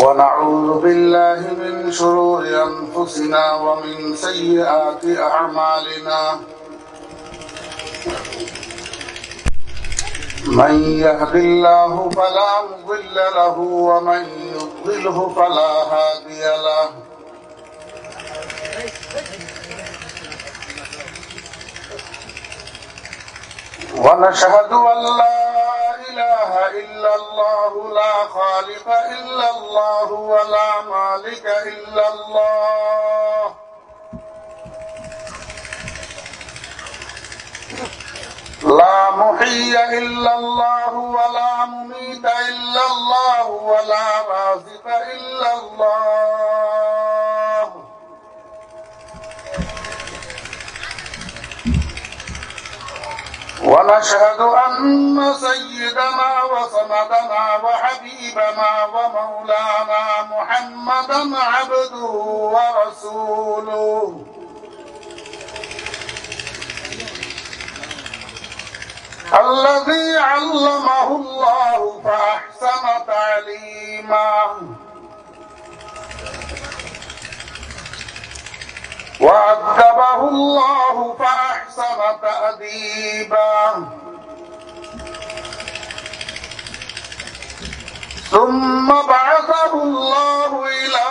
ونعوذ بالله من شرور أنفسنا ومن سيئات أعمالنا. من يهد الله فلا مضل له ومن يضلله فلا هادي له. ونشهد أن لا إله إلا الله لا خالق إلا الله ولا مالك إلا الله. لا محيي إلا الله ولا مميت إلا الله ولا رازق إلا الله. ونشهد أن سيدنا وسندنا وحبيبنا ومولانا محمدا عبده ورسوله. الذي علمه الله فأحسن تعليما. وأدبه الله فأحسن تأديبا. ثم بعثه الله إلى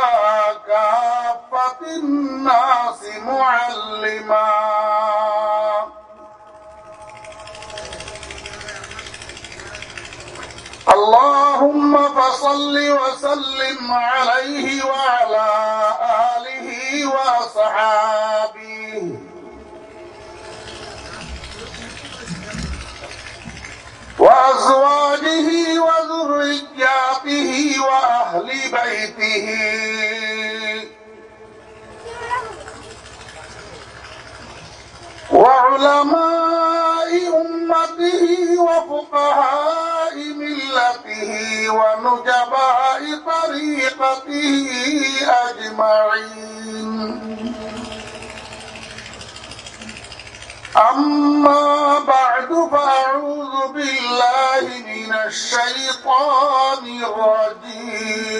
كافة الناس معلما. اللهم فصل وسلم عليه وعلى آله وصحابه. وأزواجه وذرياته وأهل بيته. وعلماء أمته وفقهاء ملته ونجباء طريقته أجمعين. أما بعد فأعوذ بالله من الشيطان الرجيم.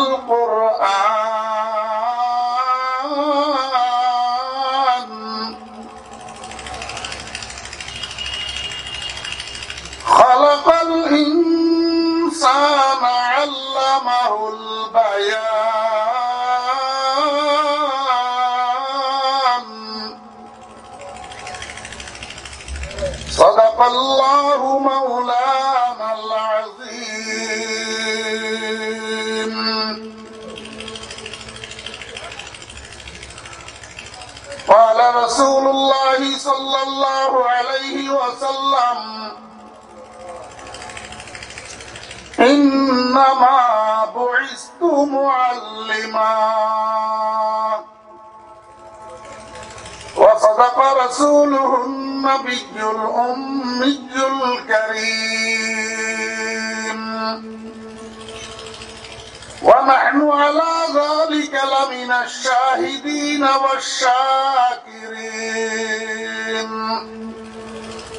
القرآن. خلق الإنسان علمه البيان. صدق الله مولانا قال رسول الله صلى الله عليه وسلم. إنما بعثت معلما. وصدق رسوله النبي الأمي الكريم. ونحن على ذلك لمن الشاهدين والشاكرين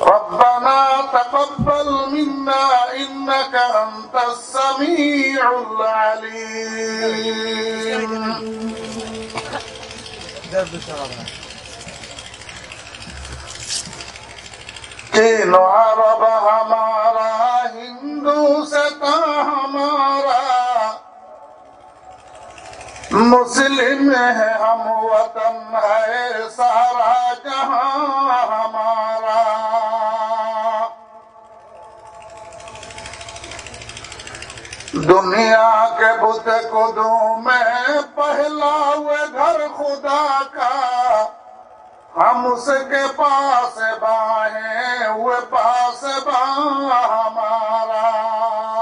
ربنا تقبل منا إنك أنت السميع العليم तीन अरब हमारा हिंदू से था हमारा مسلم ہے ہم وطن ہے سارا جہاں ہمارا۔ دنیا کے بت قدوں میں پہلا ہوئے گھر خدا کا۔ ہم اس کے پاس باہیں ہوئے پاس باں ہمارا۔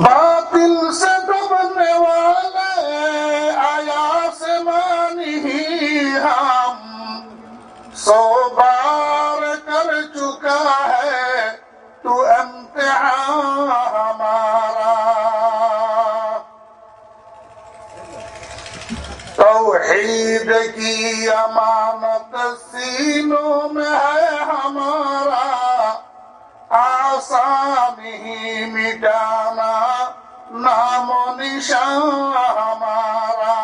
باطل سے ڈبنے والے آیا سے مانی ہم۔ سو بار کر چکا ہے تو امتحان ہمارا۔ توحید کی امانت سینوں میں ہے ہمارا۔ আসামি মিটানা নাম নিশা আমারা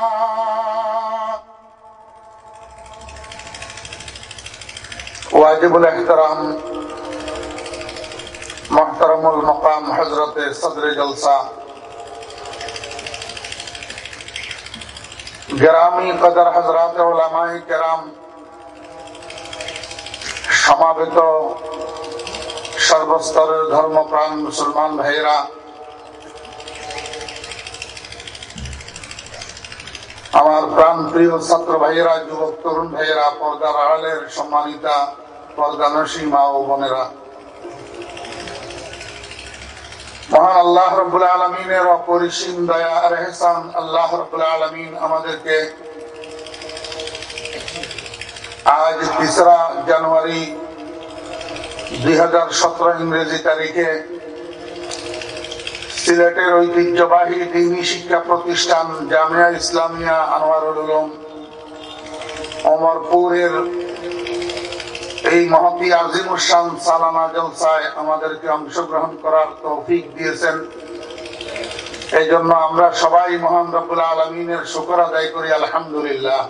ওয়াজিবুল এহতরাম, মহতরমুল মকাম হজরতে সদরে জলসা। গ্রামী কদর হজরাতে ওলামাই গ্রাম সমাবেত সর্বস্তরের ধর্মপ্রাণ মুসলমান ভাইরা আমার প্রাণ প্রিয় ছাত্র ভাইয়েরা, যুবক, তরুণ ভাইয়েরা, পর্দার আড়ালের সম্মানিতা পর্দানসী মা ও বোনেরা। মহান আল্লাহ রবুল আলমিনের অপরিসীম দয়া আর এহসান আল্লাহ রবুল আলমিন আমাদেরকে আজ তিসরা জানুয়ারি দুই হাজার সতেরো ইংরেজি তারিখে সিলেটের ঐতিহ্যবাহী দিনী শিক্ষা প্রতিষ্ঠান জামিয়া ইসলামিয়া আনোয়ারুল উলুম অমরপুরের এই মহতি আজিমুসান সালানা জলসায় আমাদেরকে অংশগ্রহণ করার তৌফিক দিয়েছেন। এই জন্য আমরা সবাই মহান রবুল আলমিনের শুকর আদায় করি, আলহামদুলিল্লাহ।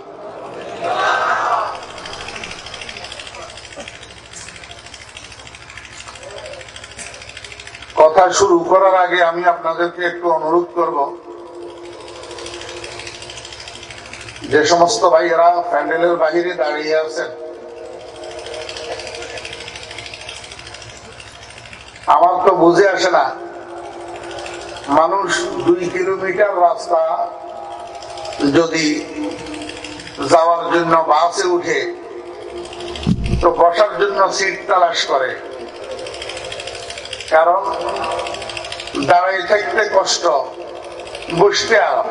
কথা শুরু করার আগে আমি আপনাদেরকে একটু অনুরোধ করব। যে সমস্ত ভাইয়েরা প্যান্ডেলের বাহিরে দাঁড়িয়ে আছেন, আমার তো বুঝে আসে না, মানুষ দুই কিলোমিটার রাস্তা যদি যাওয়ার জন্য বাসে উঠে, তো বসার জন্য সিট তালাশ করে। কারণ দাঁড়াই থাকতে কষ্ট। বসতে আরাম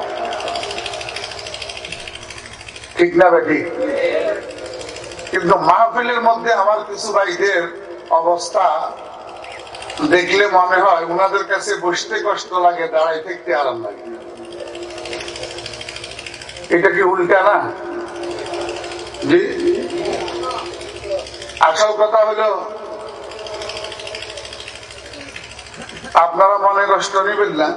ঠিক না বেটি? কিন্তু মাহফিলের মধ্যে আমার কিছু ভাইদের অবস্থা দেখলে মনে হয় উনাদের কাছে বসতে কষ্ট লাগে দাঁড়াই থাকতে আরাম লাগে। এটা কি উল্টা না? জি? আসল কথা হলো আপনারা মনে কষ্ট নেবেন না।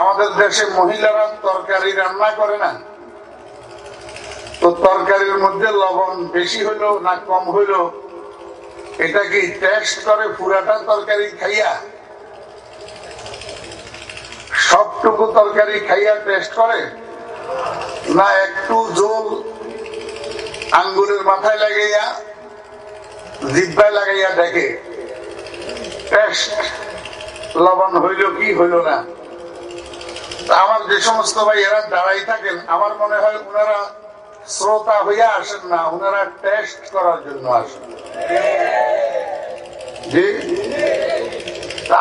আমাদের দেশে মহিলারা তরকারি রান্না করে না। তো তরকারির মধ্যে লবণ বেশি হইল না কম হইল? এটা কি টেস্ট করে পুরাটা তরকারি খাইয়া? সবটুকু তরকারি খাইয়া টেস্ট করে? না একটু জল আঙ্গুলের মাথায় লাগাইয়া জিব্বায় লাগাইয়া দেখে? টেস্ট লবণ হইল কি হইল না? আমার যে সমস্ত ভাই এরা দাঁড়াই থাকেন, আমার মনে হয় ওনারা শ্রোতা হইয়া আসেন না ওনারা টেস্ট করার জন্য আসেন।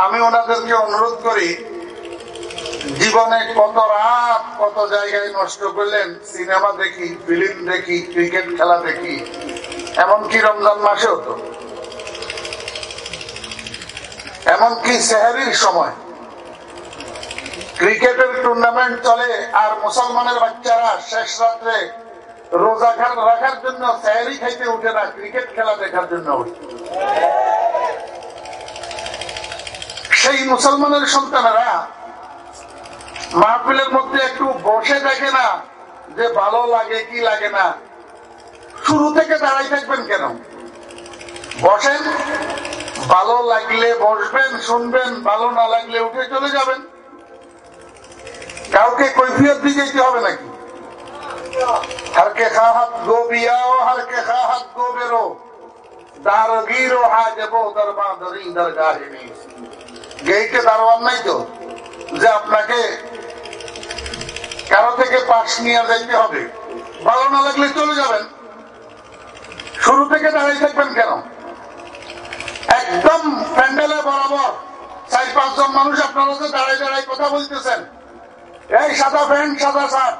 আমি ওনাদেরকে অনুরোধ করি, জীবনে কত রাত, কত জায়গায় নষ্ট করলেন, সিনেমা দেখি, ফিল্ম দেখি, ক্রিকেট খেলা দেখি, এমনকি রমজান মাসেও তো। এমনকি সেহারির সময় ক্রিকেটের টুর্নামেন্ট চলে আর মুসলমানের বাচ্চারা শেষ রাত্রে রোজা খান রাখার জন্য সেহারি খাইতে উঠে না, ক্রিকেট খেলা দেখার জন্য সেই মুসলমানের সন্তানেরা মাহফিলের মধ্যে একটু বসে দেখে না যে ভালো লাগে কি লাগে না। শুরু থেকে দাঁড়াই থাকবেন কেন? বসেন। ভালো লাগলে বসবেন, শুনবেন, ভালো না লাগলে উঠে চলে যাবেন। কাউকে কৈফিয়ত দিয়ে যেতে হবে নাকি? ও হাজবো দরবা দরি দরগাহে নেই। নাই তো? যে আপনাকে কারও থেকে পাশ নিয়ে যাইতে হবে। ভালো না লাগলে চলে যাবেন। শুরু থেকে দাঁড়িয়ে থাকবেন কেন? একদম প্যান্ডেলে বরাবর। চার পাঁচজন মানুষ আপনারা যে দাঁড়ায় দাঁড়ায় কথা বলতেছেন। এই সাদা প্যান্ট, সাদা শার্ট।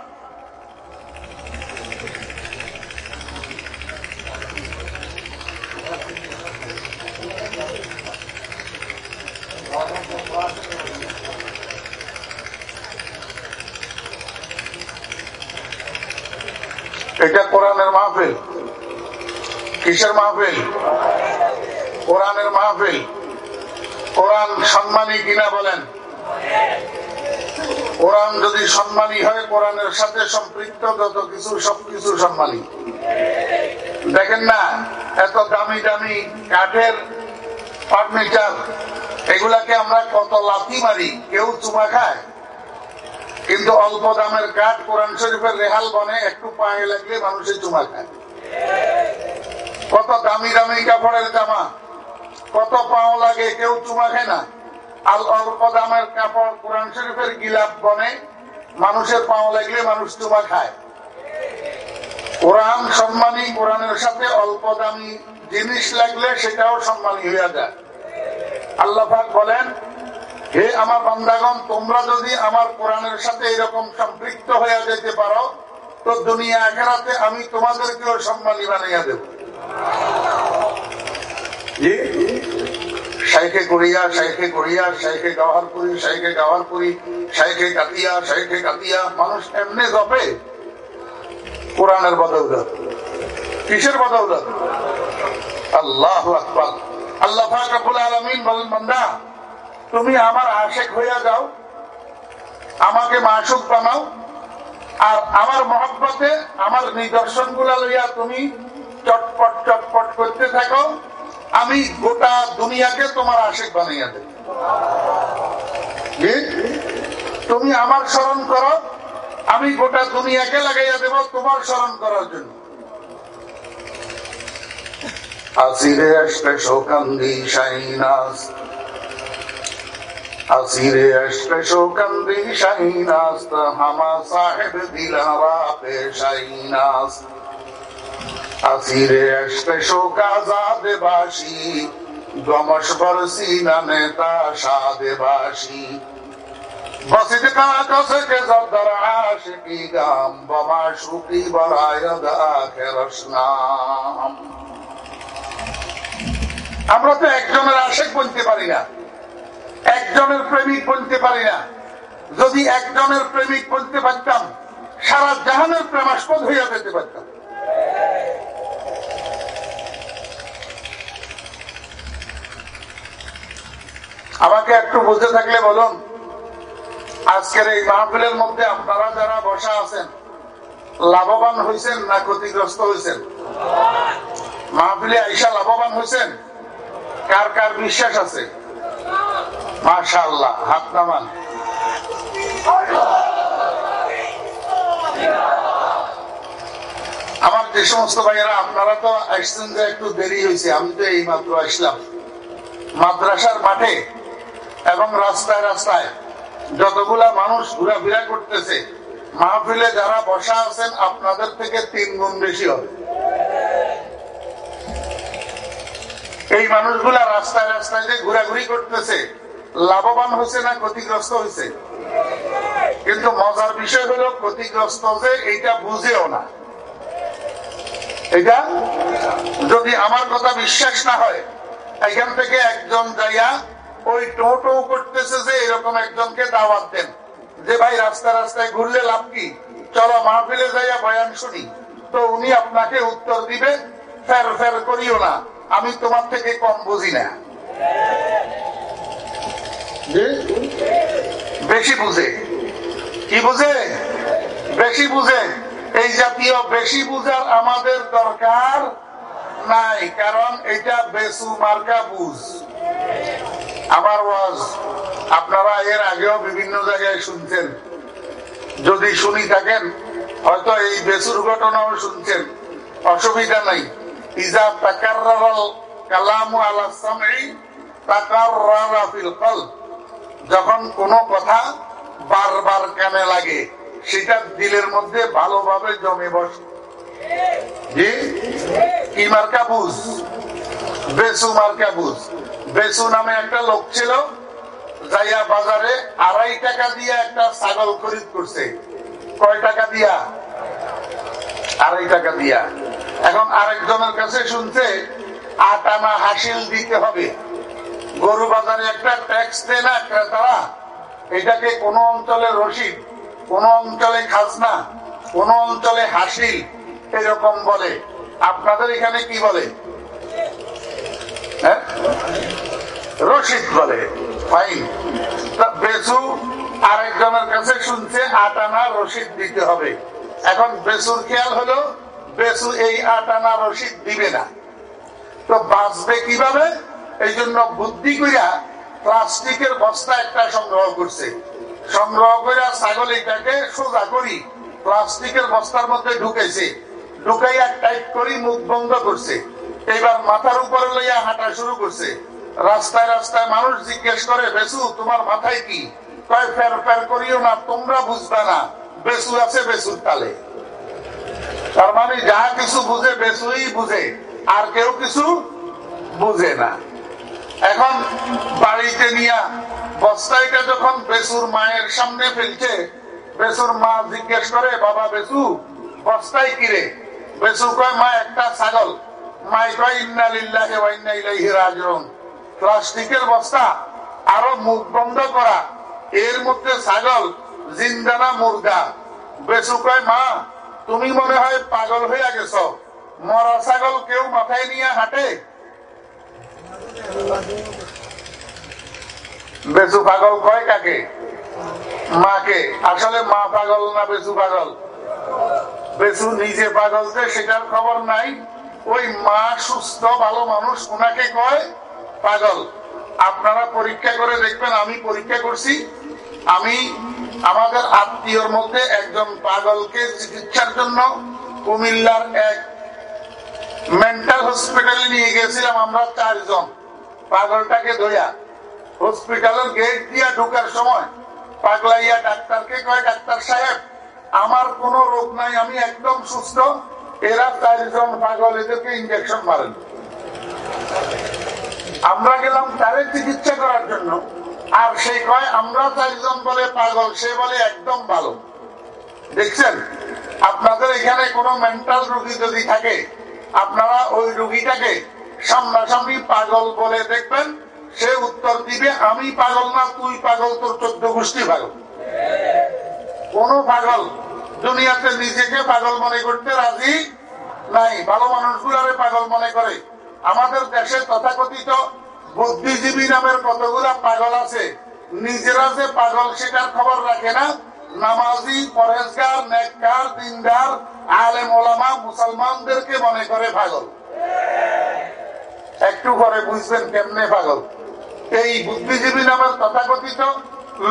এটা কোরআনের মাহফিল। কিসের মাহফিল? কোরআনের মাহফিল। কোরআন সম্মানী কিনা বলেন? কোরআন যদি সম্মানী হয়, কোরআনের সাথে সম্পৃক্ত যত কিছু সবকিছু সম্মানী। দেখেন না, এত দামি দামি কাঠের ফার্নিচার, এগুলাকে আমরা কত লাথি মারি, কেউ চুমা খায়। কিন্তু অল্প দামের কাঠ কোরআন শরীফের রেহাল বনে, একটু পায়ে লাগলে মানুষের চুমা খায়। কত দামি দামি কাপড়ের জামা কত পাও লাগে কেউ চুমা খায় না। আর অল্প দামের কাপড় কোরআন শরীফের গিলাপ বনে, মানুষের পাও লাগলে মানুষ চুমা খায়। কোরআন সম্মানী, কোরআনের সাথে অল্প দামি জিনিস লাগলে সেটাও সম্মানী হইয়া যায়। আল্লাহ বলেন, হে আমার বান্দাগণ, তোমরা যদি আমার কোরআনের সাথে এরকম সম্পৃক্ত হয়ে যেতে পারো, তো দুনিয়া আখেরাতে আমি তোমাদেরকেও সম্মানী বানাইয়া দেব। করিয়া কাতিয়া কাতিয়া। মানুষ এমনি জপে। কোরআনের কিসের বদৌলত আল্লাহ আকবর। আল্লাহ ফাকরুল আলমিন বলেন, বন্দা, তুমি আমার আশেক হইয়া যাও, আমাকে মাসুক বানাও, আর আমার মহব্বতে আমার নিদর্শনগুলা লইয়া তুমি চটপট চটপট করতে থাকো। আমি গোটা দুনিয়াকে তোমার আশেক বানাইয়া দেব। তুমি আমার স্মরণ করো, আমি গোটা দুনিয়াকে লাগাইয়া দেব তোমার স্মরণ করার জন্য। আসিরে আসবে শোকান্দি শাইনাস আসিরে আসবে শোকান্দি শাইনাস হামা সাহেব দিলারা পেশাইনাস আসিরে আসবে শোক আমরা তো একজনের আশেক বলতে পারি না, একজনের প্রেমিক বলতে পারি না। যদি একজনের প্রেমিক বলতে পারতাম, সারা জাহানের প্রেমাস্পদ হইয়া যেতে পারতাম। আমাকে একটু বুঝে থাকলে বলুন, আজকের এই মাহফিলের মধ্যে আপনারা যারা বসা আছেন, লাভবান হয়েছেন না ক্ষতিগ্রস্ত হয়েছেন মাহফিলে আইসা লাভবান হয়েছেন কার কার বিশ্বাস আছে? মাশাল্লাহ হাত নামান। আমার যে সমস্ত ভাইয়েরা, আপনারা তো আসছেন যে একটু দেরি হয়েছে, আমি তো এই মাত্র আসলাম। মাদ্রাসার মাঠে এবং রাস্তায় রাস্তায় যতগুলা মানুষ ঘোরাফেরা করতেছে, মাহফিলে যারা বসা আছেন, আপনাদের থেকে তিন গুণ বেশি হবে। এই মানুষগুলা রাস্তায় রাস্তায় যে ঘোরাঘুরি করতেছে, লাভবান হয়েছে না ক্ষতিগ্রস্ত হয়েছে? কিন্তু মজার বিষয় হলো, ক্ষতিগ্রস্ত যে এইটা বুঝেও না। এটা যদি আমার কথা বিশ্বাস না হয় এখান থেকে একজন যাইয়া ওই টোটো করতেছে যে এরকম একজনকে দাওয়াত দেন। যে ভাই রাস্তা রাস্তায় ঘুরলে লাভ কি? চলো মাহফিলে যাইয়া বয়ান শুনি। তো উনি আপনাকে উত্তর দিবে ফের ফের করিও না। আমি তোমার থেকে কম বুঝি না। বেশি বুঝে। কি বুঝে? বেশি বুঝে। এই জাতীয় বেশি বুঝার আমাদের দরকার নাই, কারণ এটা বেসু মার্কা বুঝ। আমার ওয়াজ, আপনারা এর আগেও বিভিন্ন জায়গায় শুনছেন। যদি শুনি থাকেন, হয়তো এই বেসুর ঘটনাও শুনছেন। অসুবিধা নাই। ইজা তাকাররাল কালামু আলা সামঈ কলব। যখন কোনো কথা বারবার কানে লাগে। সেটা দিলের মধ্যে ভালোভাবে জমে বসে। জি? কি মার্কা বুঝ? বেসু মার্কা বুঝ। বেসু নামে একটা লোক ছিল, যাইয়া বাজারে আড়াই টাকা দিয়ে একটা ছাগল খরিদ করছে। কয় টাকা দিয়া? আড়াই টাকা দিয়া। এখন আরেকজনের কাছে শুনছে আট আনা হাসিল দিতে হবে। গরু বাজারে একটা ট্যাক্স দেয় না ক্রেতারা, এটাকে কোন অঞ্চলে রসিদ। কোন অঞ্চলে খাজনা, কোন অঞ্চলে হাসিল এরকম বলে। আপনাদের এখানে কি বলে? হ্যাঁ? রসিদ বলে। বেসু আরেকজনের কাছে শুনছে আট আনা রসিদ দিতে হবে। এখন বেসুর খেয়াল হলো, বেসু এই আট আনা রসিদ দিবে না। তো বাঁচবে কীভাবে? এই জন্য বুদ্ধি কইরা প্লাস্টিকের বস্তা একটা সংগ্রহ করছে। সংগ্রহ কইরা ছাগল এটাকে সোজা করি। প্লাস্টিকের বস্তার মধ্যে ঢুকেছে। ঢুকাইয়া টাইট করি, মুখ বন্ধ করছে। এবার মাথার উপরে লইয়া হাঁটা শুরু করছে। রাস্তায় রাস্তায় মানুষ জিজ্ঞেস করে, বেসু, তোমার মাথায় কি? কয় ফের ফের করিও না, তোমরা বুঝবে না। বেসু আছে বেসুর তালে। তার মানে যাহা কিছু বুঝে, বেসুই বুঝে। আর কেউ কিছু বুঝে না। এখন বাড়িতে নিয়া বস্তাইটা যখন বেসুর মায়ের সামনে ফেলছে, বেসুর মা জিজ্ঞেস করে, বাবা বেসু বস্তাই কিরে বেসু কয়, মা, একটা ছাগল। প্লাস্টিকের বস্তা আরও মুখ বন্ধ করা, এর মধ্যে ছাগল বেসু কয়, মা, তুমি মনে হয় পাগল হইয়া গেছ। মরা ছাগল কেউ মাথায় নিয়ে হাঁটে? বেসু পাগল কয় কাকে? মাকে। আসলে মা পাগল না বেসু পাগল? বেসু নিজে পাগল যে সেটার খবর নাই। ওই মা সুস্থ, ভালো মানুষ ওনাকে কয় পাগল। আপনারা পরীক্ষা করে দেখবেন, আমি পরীক্ষা করছি। আমি আমাদের আত্মীয়র মধ্যে একজন পাগলকে চিকিৎসার জন্য কুমিল্লার এক মেন্টাল হসপিটালে নিয়ে গেছিলাম আমরা চারজন। পাগলটাকে ধরিয়া হসপিটালের গেট দিয়া ঢুকার সময় পাগলাইয়া ডাক্তারকে কয়, ডাক্তার সাহেব, আমার কোনো রোগ নাই, আমি একদম সুস্থ। এরা চারজন পাগল, এদেরকে ইঞ্জেকশন মারেন। আমরা গেলাম তাদের চিকিৎসা করার জন্য। আর সেই কয়, আমরা চারজন বলে পাগল, সে বলে একদম ভালো। দেখছেন? আপনাদের এখানে কোন মেন্টাল রুগী যদি থাকে, আপনারা ওই রোগীটাকে সামনাসামনি পাগল বলে দেখবেন, সে উত্তর দিবে, আমি পাগল না, তুই পাগল, তোর চোদ্দ গোষ্ঠী পাগল। কোন পাগল দুনিয়াতে নিজেকে পাগল মনে করতে রাজি নাই। ভালো মানুষগুলারে পাগল মনে করে। আমাদের দেশে তথাকথিত বুদ্ধিজীবী নামের কতগুলা পাগল আছে? নিজেরা যে পাগল, সেটার খবর রাখে না। নামাজি, পরেজগার, নেককার, দিনদার, আলেম ওলামা, মুসলমানদেরকে মনে করে পাগল। একটু পরে বুঝছেন কেমনে পাগল। এই বুদ্ধিজীবী নামের তথাকথিত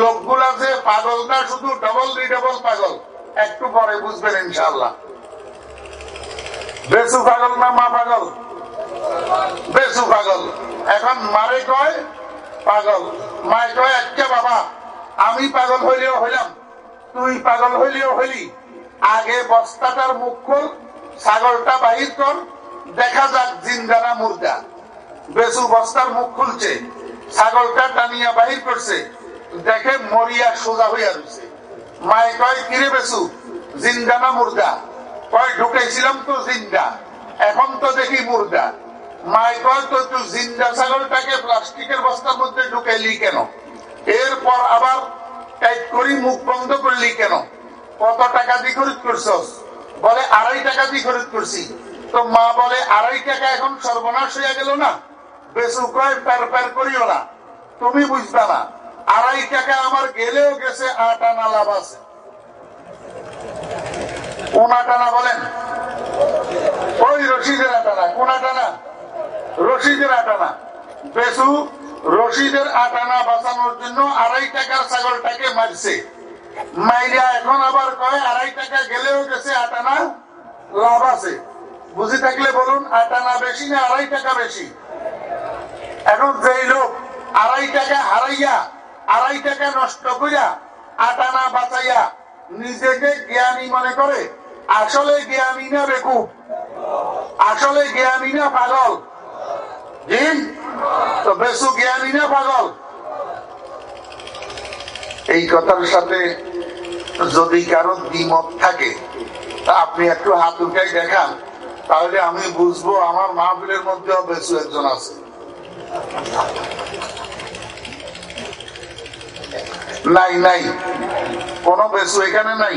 লোকগুলা যে পাগল না, শুধু ডবল রিডবল পাগল। একটু পরে বুঝবেন ইনশাল্লাহ বেসু পাগল না মা পাগল? বেসু পাগল। এখন মারে কয়, পাগল। মায় কয় একটা বাবা, আমি পাগল হইলেও হইলাম। তুই পাগল হইলেও হইলি। আগে বস্তাটার মুখ খোল, ছাগলটা বাহির কর, দেখা যাক জিন্দানা মুর্দা। বেসু বস্তার মুখ খুলছে, ছাগলটা টানিয়া বাহির করছে, দেখে মরিয়া সোজা হইয়া রয়েছে মায়ে কয়, কিরে বেসু জিন্দানা মুর্দা? কয়, ঢুকেছিলাম তো জিন্দা, এখন তো দেখি মুর্দা। মায় কয়, তো তুই জিন্দা ছাগলটাকে প্লাস্টিকের বস্তার মধ্যে ঢুকাইলি কেন? এরপর আবার টাইট করি, মুখ বন্ধ করলি কেন? কত টাকা দিয়ে খরিদ করছস? বলে, আড়াই টাকা দিয়ে খরিদ করছি। তো মা বলে, আড়াই টাকা এখন সর্বনাশ হয়ে গেল না? বেসু কয় করিও না। তুমি বুঝবে না। আড়াই টাকা আমার গেলেও গেছে, আট আনা লাভ আছে। কোন বলেন? ওই রশিদের আটানা রশিদের আটানা। বেসু, রশিদের আটানা বাঁচানোর জন্য আড়াই টাকার ছাগলটাকে মারছে। মাইরা এখন আবার কয়, আড়াই টাকা গেলেও গেছে, আটানা লাভ আছে। বুঝে থাকলে বলুন, আটানা বেশি না আড়াই টাকা বেশি? এখন যেই লোক আড়াই টাকা হারাইয়া, আড়াই টাকা নষ্ট করিয়া আটানা বাঁচাইয়া নিজেকে জ্ঞানী মনে করে, আসলে জ্ঞানী না বেকুব? আসলে জ্ঞানী না পাগল? বেশু জ্ঞানী না পাগল? এই কথার সাথে যদি কারও দ্বিমত থাকে, তা আপনি একটু হাত উঠাই দেখান, তাহলে আমি বুঝব আমার মাহফিলের মধ্যেও বেশু একজন আছে। নাই নাই। কোন বেশু এখানে নাই।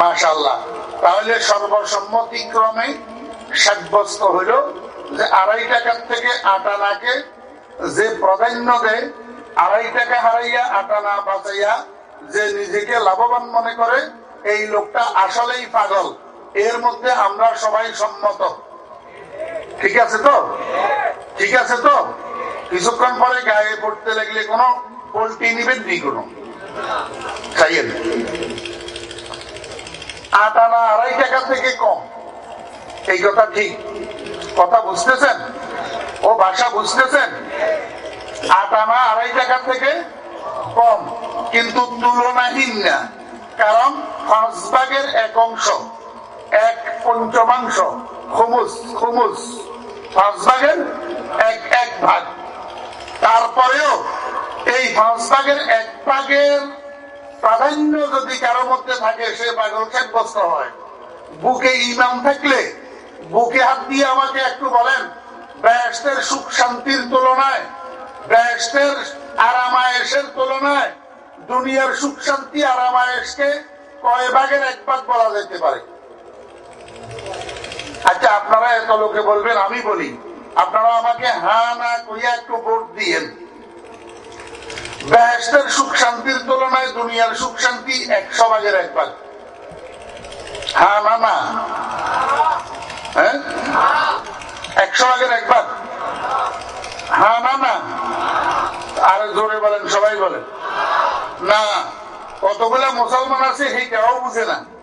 মাশাল্লাহ তাহলে সর্বসম্মতিক্রমে সাব্যস্ত হইল যে আড়াই টাকার থেকে আটানাকে যে প্রাধান্য দেয়, আড়াই টাকা হারাইয়া আটা না বাঁচাইয়া যে নিজেকে লাভবান মনে করে, এই লোকটা আসলেই পাগল। এর মধ্যে আমরা সবাই সম্মত। ঠিক আছে তো? ঠিক আছে তো? কিছুক্ষণ পরে গায়ে পড়তে লাগলে কোনো পোল্ট্রি নিবেন নি কোনো? আড়াই টাকা থেকে কম। এই কথা ঠিক। কথা বুঝতেছেন? ও ভাষা বুঝতেছেন? আট আনা আড়াই টাকা থেকে কম, কিন্তু তুলনাহীন না। কারণ পাঁচ ভাগের এক অংশ, এক পঞ্চমাংশ। বুকে ইমাম থাকলে বুকে হাত দিয়ে আমাকে একটু বলেন ব্যস্তের সুখ শান্তির তুলনায় ব্যস্তের আরামায়েশের তুলনায় দুনিয়ার সুখ শান্তি আরামায়েশকে কয় ভাগের এক ভাগ বলা যেতে পারে? আচ্ছা আপনারা এত লোকে বলবেন, আমি বলি। আপনারা আমাকে হা না কইয়া একটু ভোট দিয়েন। বেহেস্তের সুখ শান্তির তুলনায় দুনিয়ার সুখ শান্তি একশো ভাগের এক ভাগ। হ্যাঁ না না। হ্যাঁ? একশো ভাগের এক ভাগ। হ্যাঁ না না। আরে জোরে বলেন, সবাই বলেন। না, কতগুলা মুসলমান আছে সেইটাও বুঝে না।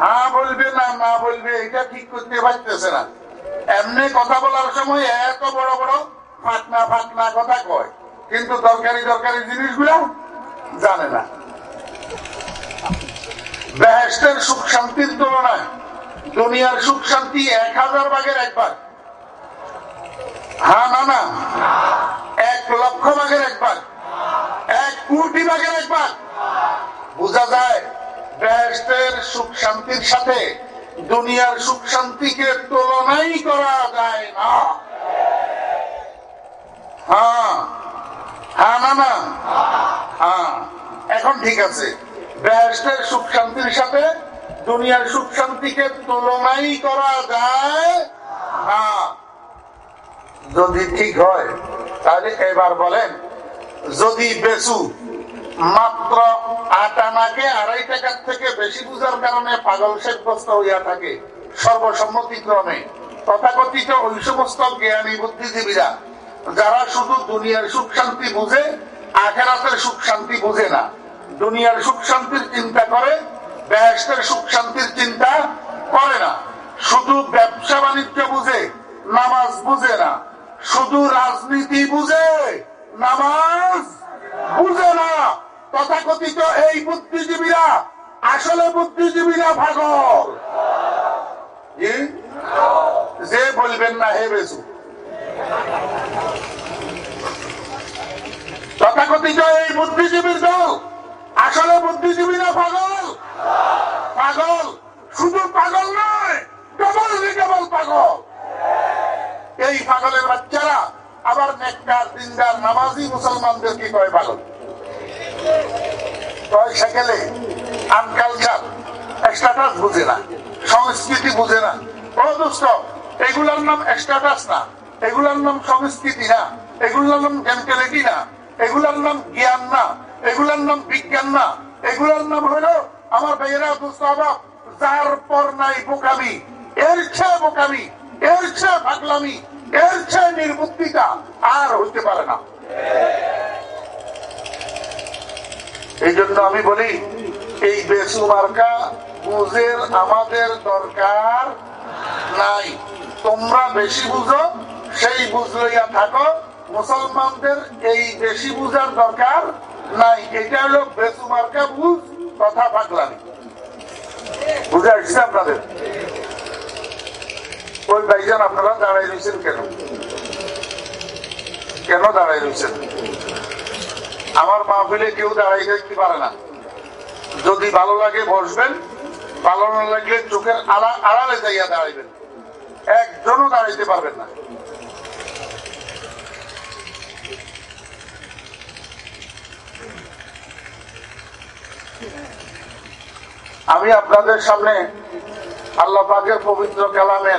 হ্যাঁ বলবে না না বলবে, এটা ঠিক করতে পারতেছে না। এমনি কথা বলার সময় এত বড় বড় ফাটনা ফাটনা কথা কয়। কিন্তু দরকারি দরকারি জিনিসগুলো জানে না। বেহেস্টের সুখ শান্তির তুলনায় দুনিয়ার সুখ শান্তি এক হাজার ভাগের একবার। হ্যাঁ না না, এক লক্ষ ভাগের একবার। এক কোটি ভাগের একবার। বোঝা যায়? বেহেস্টের সুখ শান্তির সাথে দুনিয়ার সুখ শান্তিকে তুলনাই করা যায় না। হ্যাঁ। হ্যাঁ না না। হ্যাঁ। এখন ঠিক আছে। বেহেস্টের সুখ শান্তির সাথে দুনিয়ার সুখ শান্তিকে তুলনাই করা যায় না। যদি ঠিক হয়, তাহলে এবার বলেন, যদি বেসু মাত্র আট আনাকে আড়াই টাকার থেকে বেশি বুঝার কারণে পাগল সাব্যস্ত হইয়া থাকে। সর্বসম্মতিক্রমে তথাকথিত ওই সমস্ত জ্ঞানী বুদ্ধিজীবীরা, যারা শুধু দুনিয়ার সুখ শান্তি বুঝে, আখেরাতের সুখ শান্তি বুঝে না, দুনিয়ার সুখ শান্তির চিন্তা করে ব্যস্তের সুখ শান্তির চিন্তা করে না। শুধু ব্যবসা বাণিজ্য বুঝে, নামাজ বুঝে না। শুধু রাজনীতি বুঝে, নামাজ বুঝে না। তথাকথিত এই বুদ্ধিজীবীরা আসলে বুদ্ধিজীবীরা ভাগল। যে বলবেন না, হে বেসু তথাকথিত এই বুদ্ধিজীবীর দল আসলে বুদ্ধিজীবীরা পাগল? পাগল। শুধু পাগল নয় কেবল পাগল। এই পাগলের বাচ্চারা আবার নেককার, দিনদার, নামাজি মুসলমানদেরকে কয় পাগল? কয় সেকেলে আনকালচার স্ট্যাটাস বুঝে না, সংস্কৃতি বুঝে না। ও দোস্ত, এগুলার নাম স্ট্যাটাস না। এগুলার নাম সংস্কৃতি না। এগুলার নাম মেন্টালিটি না। এগুলার নাম জ্ঞান না। এগুলার নাম বিজ্ঞান না। এগুলার নাম হলো আমার ভাইয়েরা, দোস্ত যার পর নাই বোকামি। এর চেয়ে বোকামি, এর চেয়ে পাগলামি, এর চেয়ে নির্বুদ্ধিতা আর হইতে পারে না। এই জন্য আমি বলি, এই বেসুমার্কা বুঝের আমাদের দরকার নাই। তোমরা বেশি বুঝো, সেই বুঝ লইয়া থাকো। মুসলমানদের এই বেশি বুঝার দরকার নাই। এটা হলো বেসুমার্কা বুঝ, কথা পাগলামি। বুঝে আসছে আপনাদের? ওই ভাইজান, আপনারা দাঁড়াই রয়েছেন কেন? কেন দাঁড়াই রয়েছেন আমার মাহফিলে কেউ দাঁড়াই দেখতে পারে না। যদি ভালো লাগে বসবেন, ভালো না লাগলে চোখের আড়া- আড়ালে যাইয়া দাঁড়াইবেন। একজনও দাঁড়াইতে পারবেন না। আমি আপনাদের সামনে আল্লাহ পাকের পবিত্র কালামের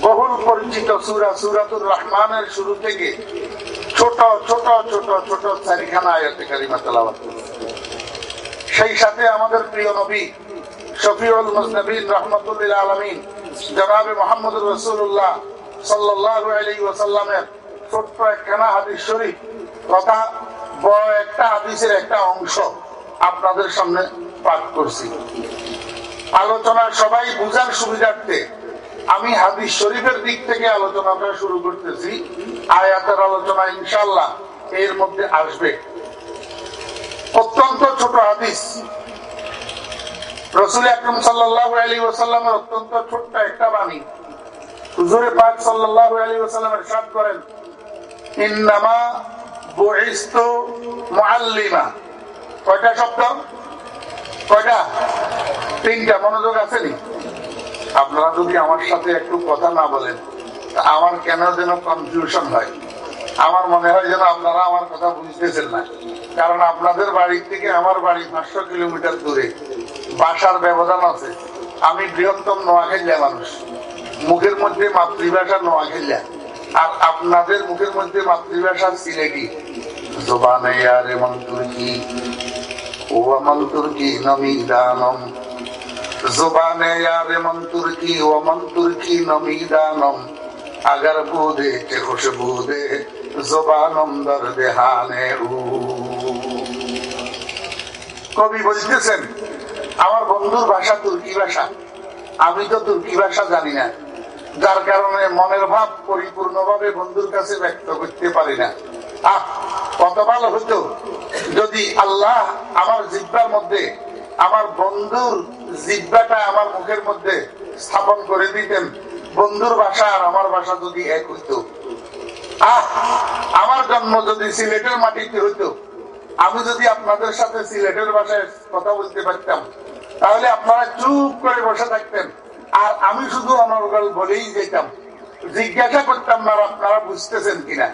বহুল পরিচিত সুরা সুরাতুর রহমানের শুরু থেকে ছোট ছোট ছোট ছোট চারিখানা আয়াতে কারিমা তেলাওয়াত সেই সাথে আমাদের প্রিয় নবী শফিউল মুজনবিন রহমতুল্লাহ আলমিন, জনাবে মোহাম্মদ রসুল্লাহ সাল্লাহ আলী ওসাল্লামের ছোট্ট একখানা হাদিস শরীফ, তথা বড় একটা হাদিসের একটা অংশ আপনাদের সামনে পাঠ করছি। আলোচনা সবাই বুঝার সুবিধার্থে আমি হাদিস শরীফের দিক থেকে আলোচনাটা শুরু করতেছি। আয়াতের আলোচনা ইনশাল্লাহ এর মধ্যে আসবে। অত্যন্ত ছোট হাদিস। রসুল আকরম সাল্লাহ আলী ওসাল্লামের অত্যন্ত ছোট্ট একটা বাণী। হুজুরে পাক সাল্লাহ আলী ওসাল্লামের সাত করেন, ইন্নামা বহিস্ত মুআল্লিমা। কয়টা শব্দ? কয়টা? তিনটা। মনোযোগ আছে নি? আপনারা যদি আমার সাথে একটু কথা না বলেন আমার কেন যেন কনফিউশন হয়? আমার মনে হয় যেন আপনারা আমার কথা বুঝতেছেন না। কারণ আপনাদের বাড়ি থেকে আমার বাড়ি পাঁচশো কিলোমিটার দূরে। বাসার ব্যবধান আছে। আমি বৃহত্তম নোয়াখাইলা মানুষ। মুখের মধ্যে মাতৃভাষা নোয়াখাইলা আর আপনাদের মুখের মধ্যে মাতৃভাষা সিলেটি। জোবানে ও আমল তুর্কি নমিদানম কবি বলতেছেন, আমার বন্ধুর ভাষা তুর্কি ভাষা। আমি তো তুর্কি ভাষা জানি না। যার কারণে মনের ভাব পরিপূর্ণভাবে বন্ধুর কাছে ব্যক্ত করতে পারি না। আহ, কত ভালো হতো। যদি আল্লাহ আমার জিব্বার মধ্যে আমার বন্ধুর জিব্বাটা আমার মুখের মধ্যে স্থাপন করে দিতেন। বন্ধুর ভাষা আর আমার ভাষা যদি এক হইতো। আহ, আমার জন্ম যদি সিলেটের মাটিতে হইতো। আমি যদি আপনাদের সাথে সিলেটের ভাষায় কথা বলতে পারতাম, তাহলে আপনারা চুপ করে বসে থাকতেন। আর আমি শুধু অনর্গল বলেই যেতাম। জিজ্ঞাসা করতাম না আপনারা বুঝতেছেন কিনা?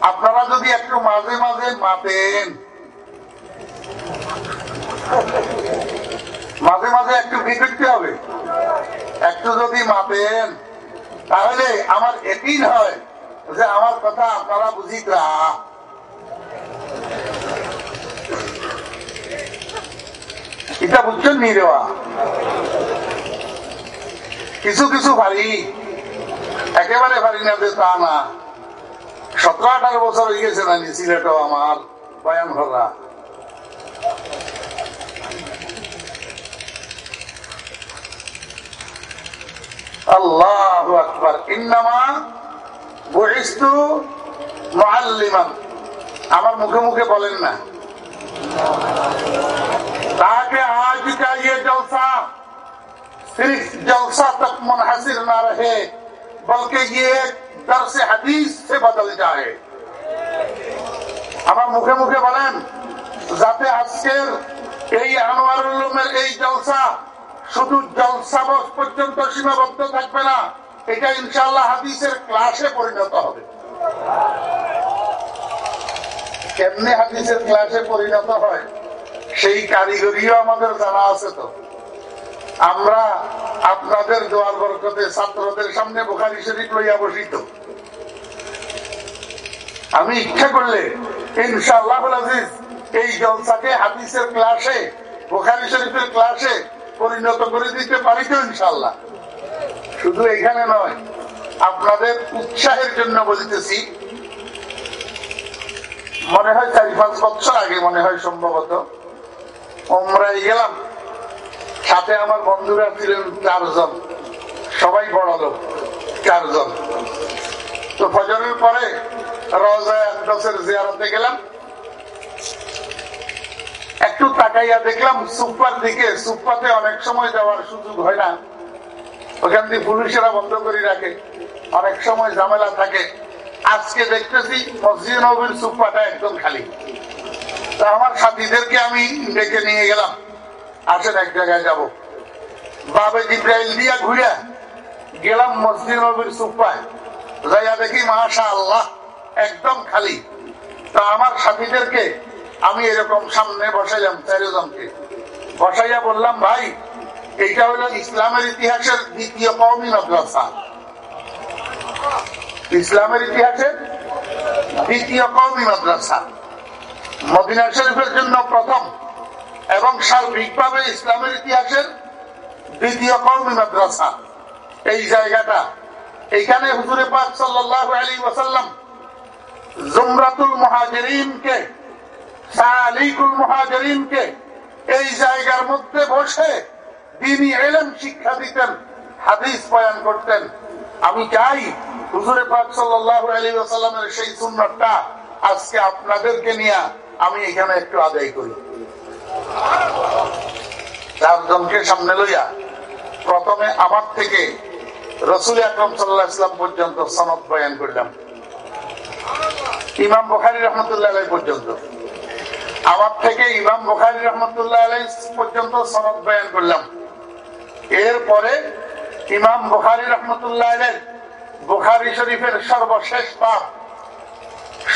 আপনারা যদি একটু মাঝে মাঝে মাতেন। মাঝে মাঝে একটু কি করতে হবে। একটু যদি মাপেন, তাহলে আমার এটিন হয় যে আমার কথা আপনারা বুঝিতা এটা বুঝছেন নি দেওয়া কিছু কিছু ভারী, একেবারে ভারী না যে তা না। সতেরো আঠারো বছর হয়ে গেছে না নি সিলেটও আমার বয়ান ভরা اللہ اکبر انما بعثت معلما আমার মুখে মুখে বলেন না। تاکہ آج کا یہ جلسہ صرف جلسہ تک منحصر نہ رہے بلکہ یہ درس حدیث سے بدل جائے আমার মুখে মুখে বলেন، যাতে আজকের এই আনোয়ার এই জলসা শুধু জলসা পর্যন্ত সীমাবদ্ধ থাকবে না, এটা ইনশাল্লাহ হাদিসের ক্লাসে পরিণত হবে। কেমনে হাদিসের ক্লাসে পরিণত হয়, সেই কারিগরিও আমাদের জানা আছে তো। আমরা আপনাদের দোয়ার বরকতে ছাত্রদের সামনে বোখারি শরীফ লইয়া বসিত আমি ইচ্ছা করলে ইনশাআল্লাহ আজিজ এই জলসাকে হাদিসের ক্লাসে বোখারি শরীফের ক্লাসে পরিণত করে দিতে পারি তো ইনশাল্লাহ শুধু এখানে নয়, আপনাদের উৎসাহের জন্য বলতেছি। মনে হয় চারি পাঁচ বছর আগে মনে হয় সম্ভবত ওমরাই গেলাম। সাথে আমার বন্ধুরা ছিলেন চারজন। সবাই বড় লোক, চারজন। তো ফজরের পরে আকদাসের জিয়ারতে গেলাম। একটু তাকাইয়া দেখলাম সুপার দিকে সুপাতে অনেক সময় যাওয়ার সুযোগ হয় না। ওখান দিয়ে পুলিশেরা বন্ধ করে রাখে। অনেক সময় ঝামেলা থাকে। আজকে দেখতেছি মসজিদ নবীর সুপাটা একদম খালি। তা আমার সাথীদেরকে আমি ডেকে নিয়ে গেলাম। আসেন এক জায়গায় যাব। বাবে জিব্রাইল দিয়া ঘুরিয়া গেলাম মসজিদ নবীর সুপায় যাইয়া দেখি মাশা আল্লাহ একদম খালি। তা আমার সাথীদেরকে আমি এরকম সামনে বসাইলাম চারজনকে। বসাইয়া বললাম, ভাই, এইটা হলো ইসলামের ইতিহাসের দ্বিতীয় কওমি মাদ্রাসা। ইসলামের ইতিহাসের দ্বিতীয় কওমি মাদ্রাসা। মদিনা শরীফের জন্য প্রথম এবং সার্বিকভাবে ইসলামের ইতিহাসের দ্বিতীয় কওমি মাদ্রাসা। এই জায়গাটা, এইখানে হুজুরে পাক সাল্লাল্লাহু আলাইহি ওয়াসাল্লাম জুমরাতুল মুহাজিরিনকে মুহাজিরিনকে এই জায়গার মধ্যে বসে এলেম শিক্ষা দিতেন, হাদিস বয়ান করতেন। আমি চাই হুজুরে পাক সেই সুন্নাতটা আজকে আপনাদেরকে নিয়ে আমি এখানে একটু আদায় করি। চারজনকে সামনে লইয়া প্রথমে আমার থেকে রসুল আকরম সাল্লাহ ইসলাম পর্যন্ত সনদ বয়ান করলাম। ইমাম বখারি রহমতুল্লাহ পর্যন্ত। আমার থেকে ইমাম বখারি রহমতুল্লাহ আলাই পর্যন্ত সনদ বয়ান করলাম। এরপরে ইমাম বুখারি রহমতুল্লাহ আলাই বুখারি শরীফের সর্বশেষ পাপ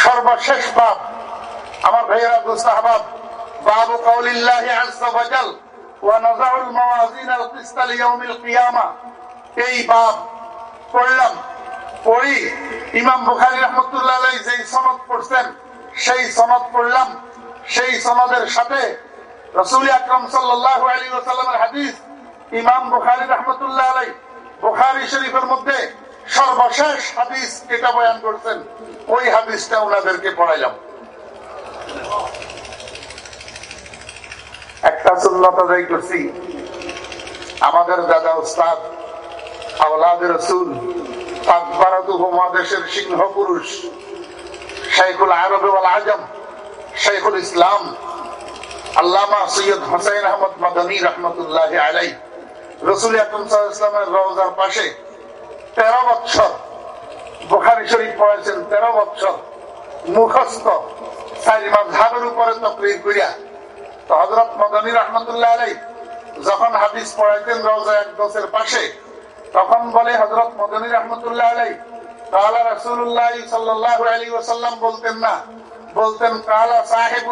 সর্বশেষ পাপ আমার ভাইয়ের আব্দুল সাহাবাব বাবু কৌলিল্লাহি এই বাব পড়লাম, পড়ি ইমাম যেই সনদ পড়ছেন, সেই সনদ পড়লাম। সেই সনদের সাথে রাসূল আকরাম ওয়াসাল্লামের হাদিস, ইমাম বুখারী রাহমাতুল্লাহ আলাইহি, বুখারী শরীফের মধ্যে সর্বশেষ হাদিস যেটা বয়ান করছেন। ওই হাদিসটা ওনাদেরকে পড়াইলাম। একটা সুন্নত আদায় করছি। আমাদের দাদা উস্তাদ আওলাদ রসুল, পাক ভারত উপমহাদেশের সিংহ পুরুষ শেখুল আরব আজম শেখুল ইসলাম আল্লামা সৈয়দ হোসেন আহমদ মাদানী রহমতুল্লাহ আলাই রসুল আকরম ইসলামের রওজার পাশে তেরো বছর বুখারি শরীফ পড়েছেন তেরো বছর মুখস্থ মাঝহাবের উপরে তকরির করিয়া। তো হজরত মদনী রহমতুল্লাহ আলাই যখন হাদিস পড়াইতেন রওজা একদশের পাশে, তখন বলে হজরত মদনী রহমতুল্লাহ আলাই কালা রসুল্লাহ সাল্লাহ আলী ওসাল্লাম বলতেন না বলতেন, কালা সাহেব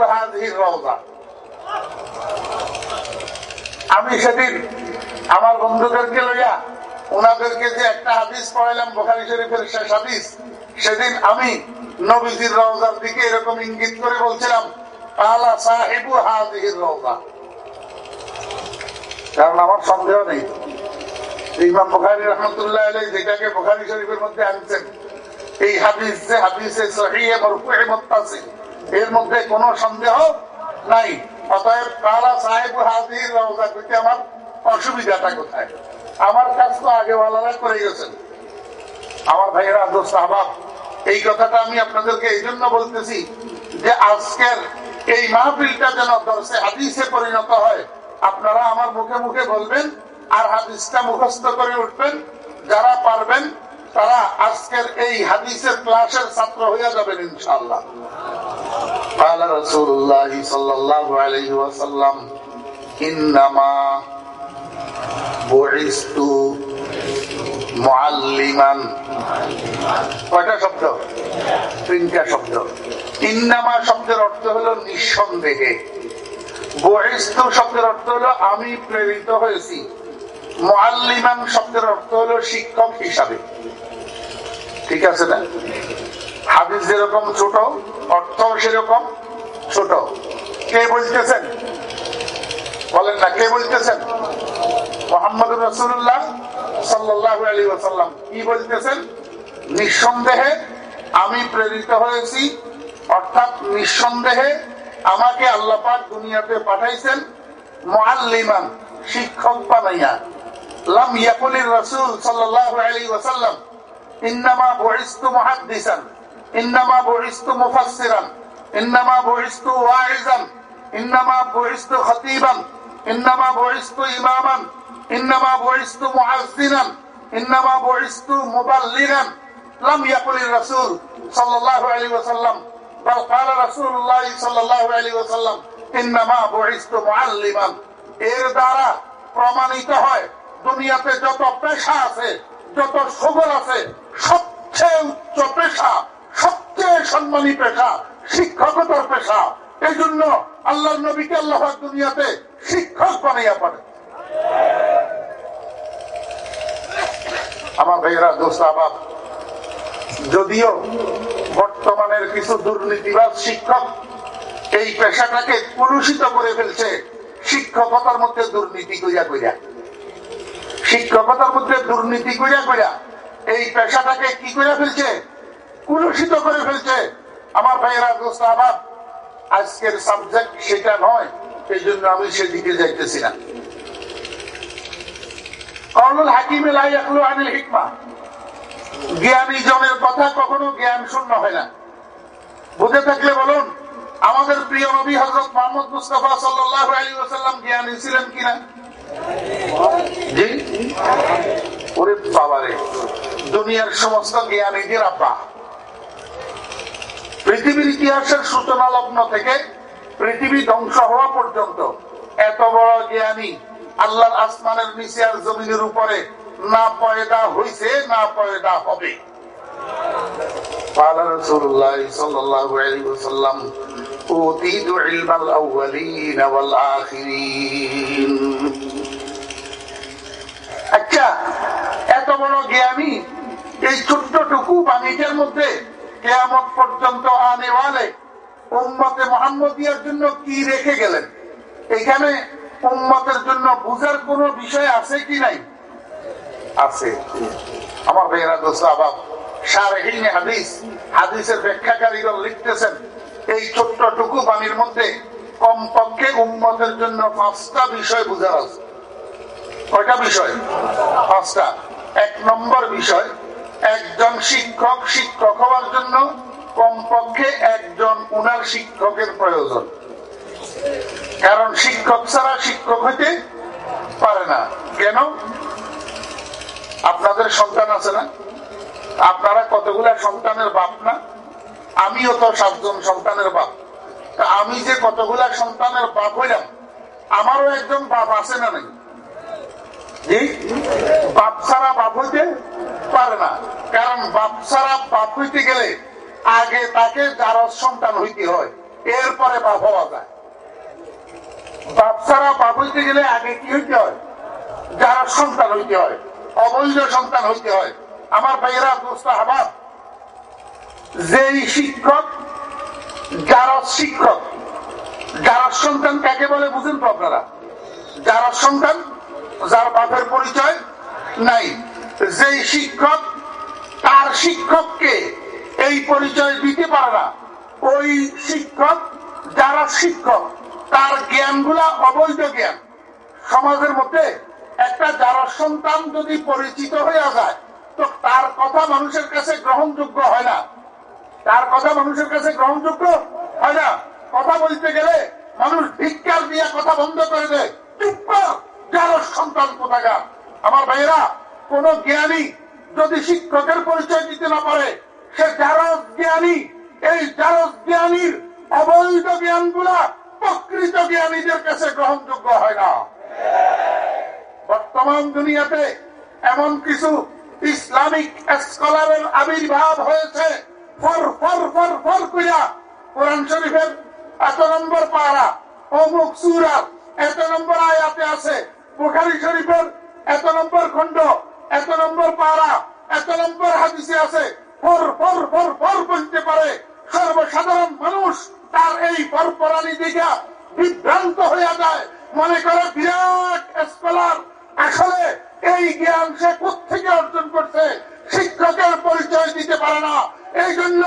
আমি সেদিন আমার বন্ধুদেরকে লইয়া ওনাদেরকে যে একটা হাদিস পড়াইলাম, বোখারি শরীফের শেষ হাদিস, সেদিন আমি নবীজির রওজার দিকে এরকম ইঙ্গিত করে বলছিলাম, কালা সাহেবু হাজির রওজা। কারণ আমার সন্দেহ নেই। ইমাম বুখারী রহমতুল্লাহ যেটাকে বোখারি শরীফের মধ্যে আনছেন এই হাদিস যে হাদিসে সহিহে মরফুয়ে মুত্তাসিল। এর মধ্যে কোনো সন্দেহ নাই। অতএব কালা সাহেব হাজির রওজা কইতে আমার অসুবিধাটা কোথায়? আমার কাজ তো আগে ওয়ালারা করে গেছেন। আমার ভাইয়েরা আব্দুল সাহবাব এই কথাটা আমি আপনাদেরকে এই জন্য বলতেছি যে আজকের এই মাহফিলটা যেন দর্শে হাদিসে পরিণত হয়, আপনারা আমার মুখে মুখে বলবেন আর হাদিসটা মুখস্থ করে উঠবেন, যারা পারবেন তারা আজকের এই হাদিসের ক্লাসের ছাত্র হইয়া যাবেন ইনশাল্লাহ قال رسول الله صلى الله عليه وسلم إنما بعثت معلما কয়টা শব্দ তিনটা শব্দ ইন্নামা শব্দের অর্থ হলো নিঃসন্দেহে বহিস্থ শব্দের অর্থ হলো আমি প্রেরিত হয়েছি মোয়াল্লিমান শব্দের অর্থ হলো শিক্ষক হিসাবে। ঠিক আছে না? হাদিস যেরকম ছোট অর্থ সেরকম ছোট। কে বলতেছেন? বলেন না, কে বলতেছেন? মোহাম্মদ রসুল্লাহ সাল্লাল্লাহু আলাইহি ওয়াসাল্লাম। কি বলতেছেন? নিঃসন্দেহে আমি প্রেরিত হয়েছি, অর্থাৎ নিঃসন্দেহে আমাকে আল্লাহ পাক দুনিয়াতে পাঠাইছেন মুআল্লিমান, শিক্ষক বানাইয়া। লাম ইয়াকুলির রাসূল সাল্লাল্লাহু আলাইহি ওয়াসাল্লাম ইন্নামা বুইসতু মুহাদ্দিসান ইন্নামা বুইসতু মুফাসসিরান ইন্নামা বুইসতু ওয়াইজান ইন্নামা বুইসতু খতীবান ইন্নামা বুইসতু ইমামান ইন্নামা বুইসতু মুআজ্জিনান ইন্নামা বুইসতু মুবাল্লিগান لم يقل الرسول صلى الله عليه وسلم بل قال رسول الله صلى الله عليه وسلم انما بعثت معلما এর দ্বারা প্রমাণিত হয় দুনিয়াতে যত পেশা আছে, যত সবল আছে, সবচেয়ে উচ্চ পেশা, সবচেয়ে সম্মানী পেশা, শিক্ষকতার পেশা। এই জন্য আল্লাহ নবীকে আল্লাহ দুনিয়াতে শিক্ষক বানাইয়া পারে আমার ভাইয়েরা, দোস্ত আবাব যদিও বর্তমানের কিছু দুর্নীতিবাদ শিক্ষক এই পেশাটাকে কলুষিত করে ফেলছে, শিক্ষকতার মধ্যে দুর্নীতি কইয়া কইয়া শিক্ষকতার মধ্যে দুর্নীতি কইয়া কইয়া এই পেশাটাকে কি করে ফেলছে? কুলুষিত করে ফেলছে। আমার ভাইয়েরা, দোস্ত আজকের সাবজেক্ট সেটা নয়, এই জন্য আমি সেদিকে যাইতেছি না। কর্নুল হাকিমে লাই একলো আনিল হিকমা। জ্ঞানী জনের কথা কখনো জ্ঞান শূন্য হয় না। বুঝে থাকলে বলুন, আমাদের প্রিয় নবী হজরত মোহাম্মদ মুস্তফা সাল্লাহ আলী ওসাল্লাম জ্ঞানী ছিলেন কিনা? জি ওরে বাবারে দুনিয়ার সমস্ত জ্ঞানীদের আব্বা পৃথিবীর ইতিহাসের সূচনা লগ্ন থেকে পৃথিবী ধ্বংস হওয়া পর্যন্ত এত বড় জ্ঞানী আল্লাহর আসমানের নিচে আর জমিনের উপরে না পয়দা হইছে না পয়দা হবে قال رسول الله صلى الله عليه وسلم أوتيت علم الأولين والآخرين আচ্ছা এত বড় জ্ঞানী এই ছোট্টটুকু বাণীটার মধ্যে কেয়ামত পর্যন্ত আনেওয়ালে উম্মতে মোহাম্মদিয়ার জন্য কি রেখে গেলেন? এখানে উম্মতের জন্য বুঝার কোন বিষয় আছে কি নাই? আছে। আমার ভাইয়েরা দোস্ত আবাব সারহীন হাদিস, হাদিসের ব্যাখ্যাকারীরা লিখতেছেন, এই ছোট্টটুকু বাণীর মধ্যে কমপক্ষে উম্মতের জন্য পাঁচটা বিষয় বুঝার আছে। কয়টা বিষয়? পাঁচটা। এক নম্বর বিষয়, একজন শিক্ষক শিক্ষক হওয়ার জন্য কমপক্ষে একজন উনার শিক্ষকের প্রয়োজন। কারণ শিক্ষক ছাড়া শিক্ষক হইতে পারে না। কেন? আপনাদের সন্তান আছে না? আপনারা কতগুলা সন্তানের বাপ না? আমিও তো সাতজন সন্তানের বাপ। আমি যে কতগুলা সন্তানের বাপ হইলাম, আমারও একজন বাপ আছে না জি বাপ সন্তান হইতে হয় আমার ভাইয়েরা যেই শিক্ষক যারা শিক্ষক যারা সন্তান কাকে বলে বুঝেন তো আপনারা? যারা সন্তান যার বাপের পরিচয় নাই। যেই শিক্ষক, তার শিক্ষককে এই পরিচয় দিতে পারে না। ওই শিক্ষক যারা শিক্ষক, তার জ্ঞানগুলা অবৈধ জ্ঞান। সমাজের মধ্যে একটা যারা সন্তান যদি পরিচিত হয়ে যায়, তো তার কথা মানুষের কাছে গ্রহণযোগ্য হয় না। তার কথা মানুষের কাছে গ্রহণযোগ্য হয় না। কথা বলতে গেলে মানুষ ভিক্ষার দিয়ে কথা বন্ধ করে দেয়। চুপ কর। যার সন্তান কোথাকার আমার ভাইয়েরা, কোন জ্ঞানী যদি শিক্ষকের পরিচয় দিতে না পারে, সে জারজ জ্ঞানী। এই জারজ জ্ঞানীর অবৈধ জ্ঞানগুলা প্রকৃত জ্ঞানীদের কাছে গ্রহণযোগ্য হয় না। বর্তমান দুনিয়াতে এমন কিছু ইসলামিক স্কলারের আবির্ভাব হয়েছে। ফর ফর ফর ফর কইরা কোরআন শরীফের এত নম্বর পারা, অমুক সুরা এত নম্বর আয়াতে আছে। বুখারি শরীফের এত নম্বর খণ্ড, এত নম্বর পারা এত নম্বর হাদিসে আছে ফর ফর ফর ফর বলতে পারে, সর্বসাধারণ মানুষ তার এই পরপরানি দেখা বিভ্রান্ত হয়ে যায়। মনে করে বিরাট স্কলার আসলে এই জ্ঞান সে কোথেকে অর্জন করছে? শিক্ষকের পরিচয় দিতে পারে না। এই জন্য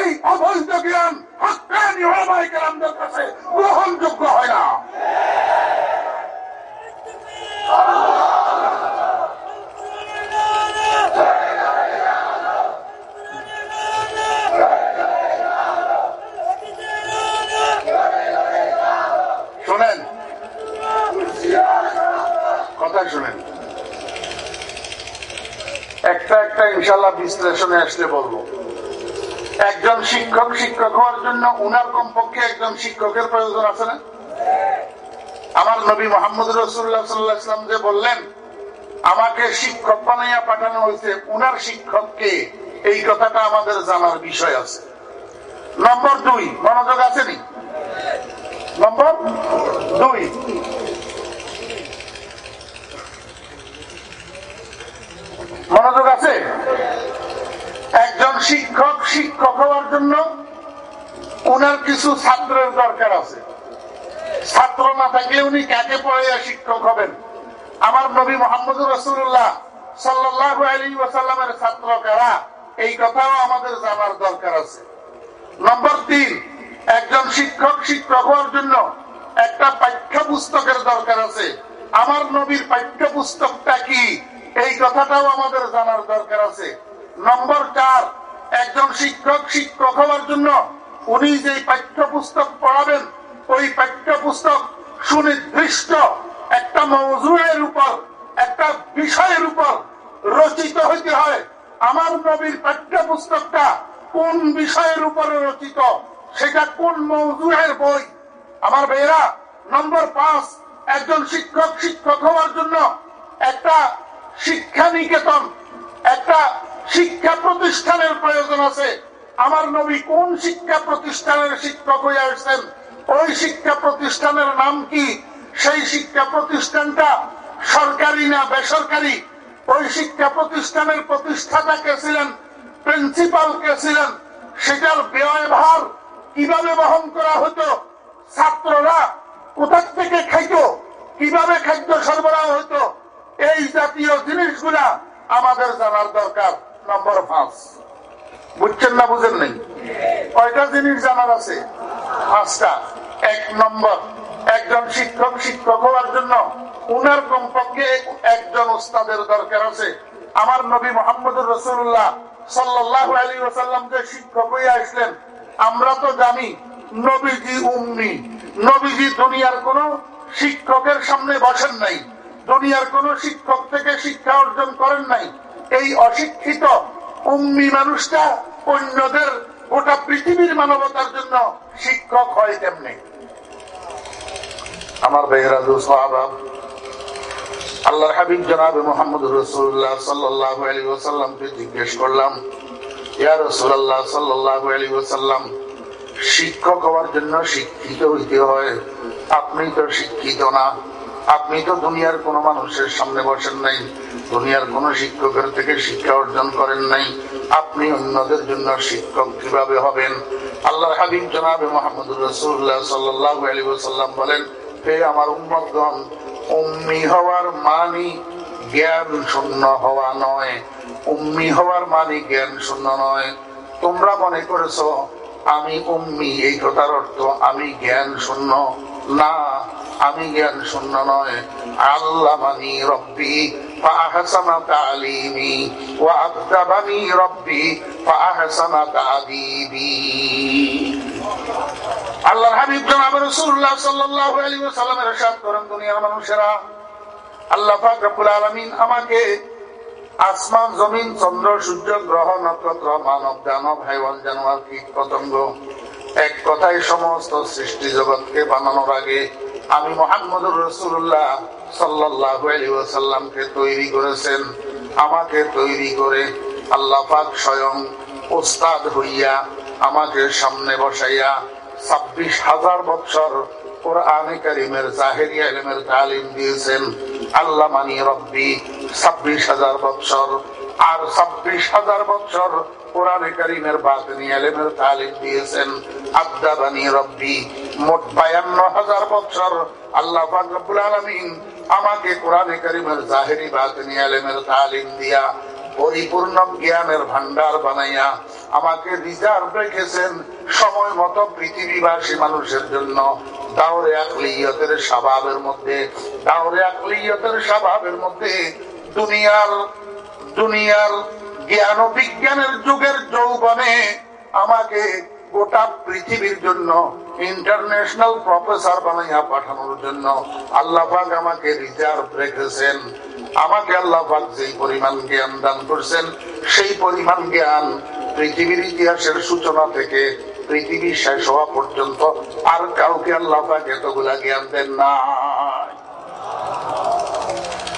এই অবৈধ জ্ঞান হকানি ওলামাই কেরামদের কাছে গ্রহণযোগ্য হয় না। কথা শোনেন। একটা একটা ইনশাল্লাহ বিশ্লেষণে আসলে বলব। একজন শিক্ষক শিক্ষক হওয়ার জন্য উনার কমপক্ষে একজন শিক্ষকের প্রয়োজন আছে না? আমার নবী মোহাম্মদ রসুল্লাহ সাল্লাহ যে বললেন, আমাকে শিক্ষক বানাইয়া পাঠানো হয়েছে। উনার শিক্ষককে এই কথাটা আমাদের জানার বিষয় আছে। নম্বর দুই, মনোযোগ আছেনি নম্বর দুই। মনোযোগ আছে? একজন শিক্ষক শিক্ষক হওয়ার জন্য উনার কিছু ছাত্রের দরকার আছে। ছাত্র না থাকলে উনি কাকে পড়াইয়া শিক্ষক হবেন? আমার নবী মোহাম্মদ রসুল্লাহ সাল্লাহ আলী ওয়াসাল্লামের ছাত্র কারা? এই কথাও আমাদের জানার দরকার আছে। নম্বর তিন, একজন শিক্ষক শিক্ষক হওয়ার জন্য একটা পাঠ্য পুস্তকের দরকার আছে। আমার নবীর পাঠ্য পুস্তকটা কি? এই কথাটাও আমাদের জানার দরকার আছে। নম্বর চার, একজন শিক্ষক শিক্ষক হওয়ার জন্য উনি যে পাঠ্য পুস্তক পড়াবেন ওই পাঠ্য পুস্তক সুনির্দিষ্ট একটা মৌজুয়ের উপর, একটা বিষয়ের উপর রচিত হইতে হয়। আমার নবীর পাঠ্য পুস্তকটা কোন বিষয়ের উপরে রচিত? সেটা কোন মৌজুয়ের বই? আমার ভাইয়েরা, নম্বর পাঁচ, একজন শিক্ষক শিক্ষক হওয়ার জন্য একটা শিক্ষা নিকেতন একটা শিক্ষা প্রতিষ্ঠানের প্রয়োজন আছে। আমার নবী কোন শিক্ষা প্রতিষ্ঠানের শিক্ষক হয়ে আসছেন? ওই শিক্ষা প্রতিষ্ঠানের নাম কি? সেই শিক্ষা প্রতিষ্ঠানটা সরকারি না বেসরকারি? ওই শিক্ষা প্রতিষ্ঠানের প্রতিষ্ঠাতা কে ছিলেন? প্রিন্সিপাল কে ছিলেন? সেটার ব্যয়ভার কীভাবে বহন করা হতো? ছাত্ররা কোথা থেকে খাইতো? কীভাবে খাদ্য সরবরাহ হতো? এই জাতীয় জিনিসগুলা আমাদের জানার দরকার, নম্বর পাঁচ। বুঝছেন না বুঝেন নেই। কয়টা জিনিস জানার আছে? পাঁচটা। এক নম্বর, একজন শিক্ষক শিক্ষক হওয়ার জন্য উনার কমপক্ষে একজন উস্তাদের দরকার আছে। আমার নবী মোহাম্মদ রসুল্লাহ শিক্ষক হয়ে আসলেন, আমরা তো জানি নবীজি উম্মি। নবীজি দুনিয়ার কোন শিক্ষকের সামনে বসেন নাই। দুনিয়ার কোন শিক্ষক থেকে শিক্ষা অর্জন করেন নাই। এই অশিক্ষিত উম্মি মানুষটা অন্যদের গোটা পৃথিবীর মানবতার জন্য শিক্ষক হয় তেমনি। আমার বেহরাজু আল্লাহর হাবিব জনাব মোহাম্মদ রসুল্লাহ সাল্লাহ আলী ওসাল্লামকে জিজ্ঞেস করলাম, ইয়া রসুল্লাহ সাল্লাহ আলী ওসাল্লাম শিক্ষক হওয়ার জন্য শিক্ষিত হইতে হয়? আপনি তো শিক্ষিত না। আপনি তো দুনিয়ার কোন মানুষের সামনে বসেন নাই, দুনিয়ার কোন শিক্ষকের থেকে শিক্ষা অর্জন করেন নাই, আপনি অন্যদের জন্য শিক্ষক কীভাবে হবেন? আল্লাহ হাবিব জনাবে মোহাম্মদ রসুল্লাহ সাল্লাহ আলী ওসাল্লাম বলেন, হে আমার উম্মতগণ, উম্মি হওয়ার মানি জ্ঞান শূন্য হওয়া নয়। উম্মি হওয়ার মানি জ্ঞান শূন্য নয়। তোমরা মনে করেছ, আমি উম্মি, এই কথার অর্থ আমি জ্ঞান শূন্য। না আমি জ্ঞান শূন্য নয় আল্লাহ মানি রব্বি فأحسن تعليمي وأدبني ربي فأحسن تعذيبي আল্লাহর হাবিব জনাব রাসূলুল্লাহ সাল্লাল্লাহু আলাইহি ওয়াসাল্লামের ارشاد করেন দুনিয়ার মানুষেরা আল্লাহ পাক রব্বুল আলামিন আমাকে আসমান জমিন চন্দ্র সূর্য গ্রহ নক্ষত্র মানব দানব হাইওয়ান জানোয়ার কীট পতঙ্গ এক কথায় সমস্ত সৃষ্টি জগৎকে বানানোর আগে আমি মোহাম্মদুর রসুল্লাহ সাল্লাহ আলী তৈরি করেছেন। আমাকে তৈরি করে আল্লাহ পাক স্বয়ং ওস্তাদ হইয়া আমাকে সামনে বসাইয়া ছাব্বিশ হাজার বৎসর কোরআনে কারিমের, জাহেরি আলমের তালিম দিয়েছেন। আল্লাহ মানি রব্বি, ছাব্বিশ হাজার বৎসর। আর ছাব্বিশ হাজার বছর কোরআনে কারিমের আলমের তালিম দিয়েছেন রব্বি। মোট বায়ান্ন হাজার বছর আল্লাহ রব্বুল আলমিন আমাকে কোরআনে করিমের জাহেরি বাতনি আলেমের তালিম দিয়া পরিপূর্ণ জ্ঞানের ভান্ডার বানাইয়া আমাকে রিজার্ভ রেখেছেন সময় মতো পৃথিবীবাসী মানুষের জন্য। দাওরে আকলিয়তের স্বভাবের মধ্যে, দাওরে আকলিয়তের স্বভাবের মধ্যে দুনিয়ার দুনিয়ার জ্ঞান বিজ্ঞানের যুগের যৌবনে আমাকে গোটা পৃথিবীর জন্য ইন্টারন্যাশনাল প্রফেসর বানাইয়া পাঠানোর জন্য আল্লাহ আমাকে রিজার্ভ রেখেছেন। আমাকে আল্লাহ পাক যেই পরিমাণ জ্ঞান দান করছেন, সেই পরিমাণ জ্ঞান পৃথিবীর ইতিহাসের সূচনা থেকে পৃথিবী শেষ হওয়া পর্যন্ত আর কাউকে আল্লাহ এতগুলা জ্ঞান দেন না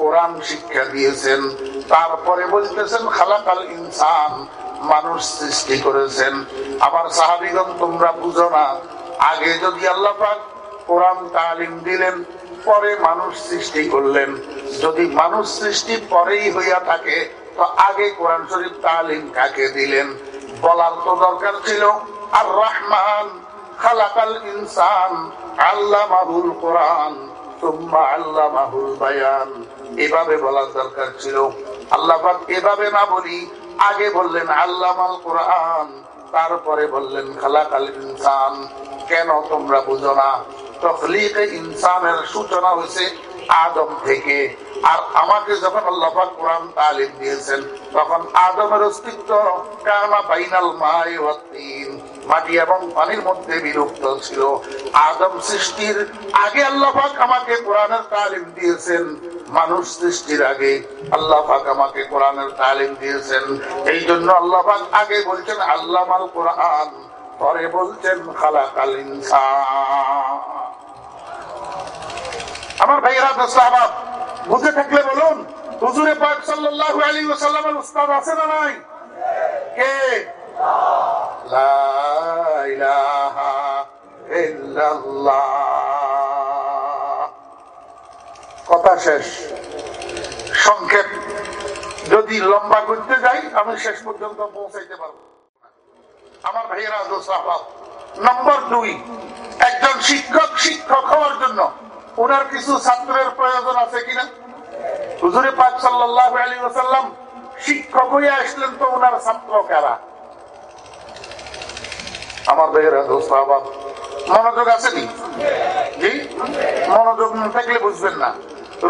কোরআন শিক্ষা দিয়েছেন, তারপরে বলতেছেন, খালাকাল ইনসান, মানুষ সৃষ্টি করেছেন। আমার সাহাবিগণ, তোমরা বুঝো না, আগে যদি আল্লাহ পাক কোরআন তালিম দিলেন, পরে মানুষ সৃষ্টি করলেন। যদি মানুষ সৃষ্টি পরেই হইয়া থাকে, তো আগে কোরআন শরীফ তালিম কাকে দিলেন? বলার তো দরকার ছিল, আর রহমান, খালাকাল ইনসান আল্লাহ মাহুল কোরআন তুম্মা আল্লাহ মাহুল বায়ান। এভাবে বলার দরকার ছিল। আল্লাহ এভাবে না বলি, আগে বললেন আল্লাহ কোরআন, তারপরে বললেন খালাকাল ইনসান। কেন তোমরা বুঝো না? তখলিকে ইনসানের সূচনা হয়েছে আদম থেকে। আর আমাকে যখন আল্লাহ কোরআন তালিম দিয়েছেন, তখন আদমের অস্তিত্ব কানা বাইনাল মাই মাটি এবং পানির মধ্যে বিলুপ্ত ছিল। আদম সৃষ্টির আগে আল্লাহ পাক আমাকে কোরআনের তালিম দিয়েছেন। মানুষ সৃষ্টির আগে আল্লাহ পাক আমাকে কোরআনের তালিম দিয়েছেন। এই জন্য আল্লাহ পাক আগে বলছেন আল্লাহ কোরআন, পরে বলছেন, খালাকাল ইনসান। আমার ভাইয়েরা দোস্তাহাব বুঝে থাকলে বলুন, হুজুরে পাক সাল্লাল্লাহু আলাইহি ওয়াসাল্লামের উস্তাদ আছে না নাই? কে? লা ইলাহা ইল্লাল্লাহ। কথা শেষ। সংক্ষেপ, যদি লম্বা করতে যাই, আমি শেষ পর্যন্ত পৌঁছাইতে পারব। আমার ভাইয়েরা নম্বর দুই, একজন শিক্ষক শিক্ষক হওয়ার জন্য ওনার কিছু ছাত্রের প্রয়োজন আছে কিনা? হুজুরে পাক সাল্লাহ আলী ওসাল্লাম শিক্ষক হয়ে আসলেন তো ওনার ছাত্র কারা? দোস্তাহাব মনোযোগ আছে জি? মনোযোগ না থাকলে বুঝবেন না।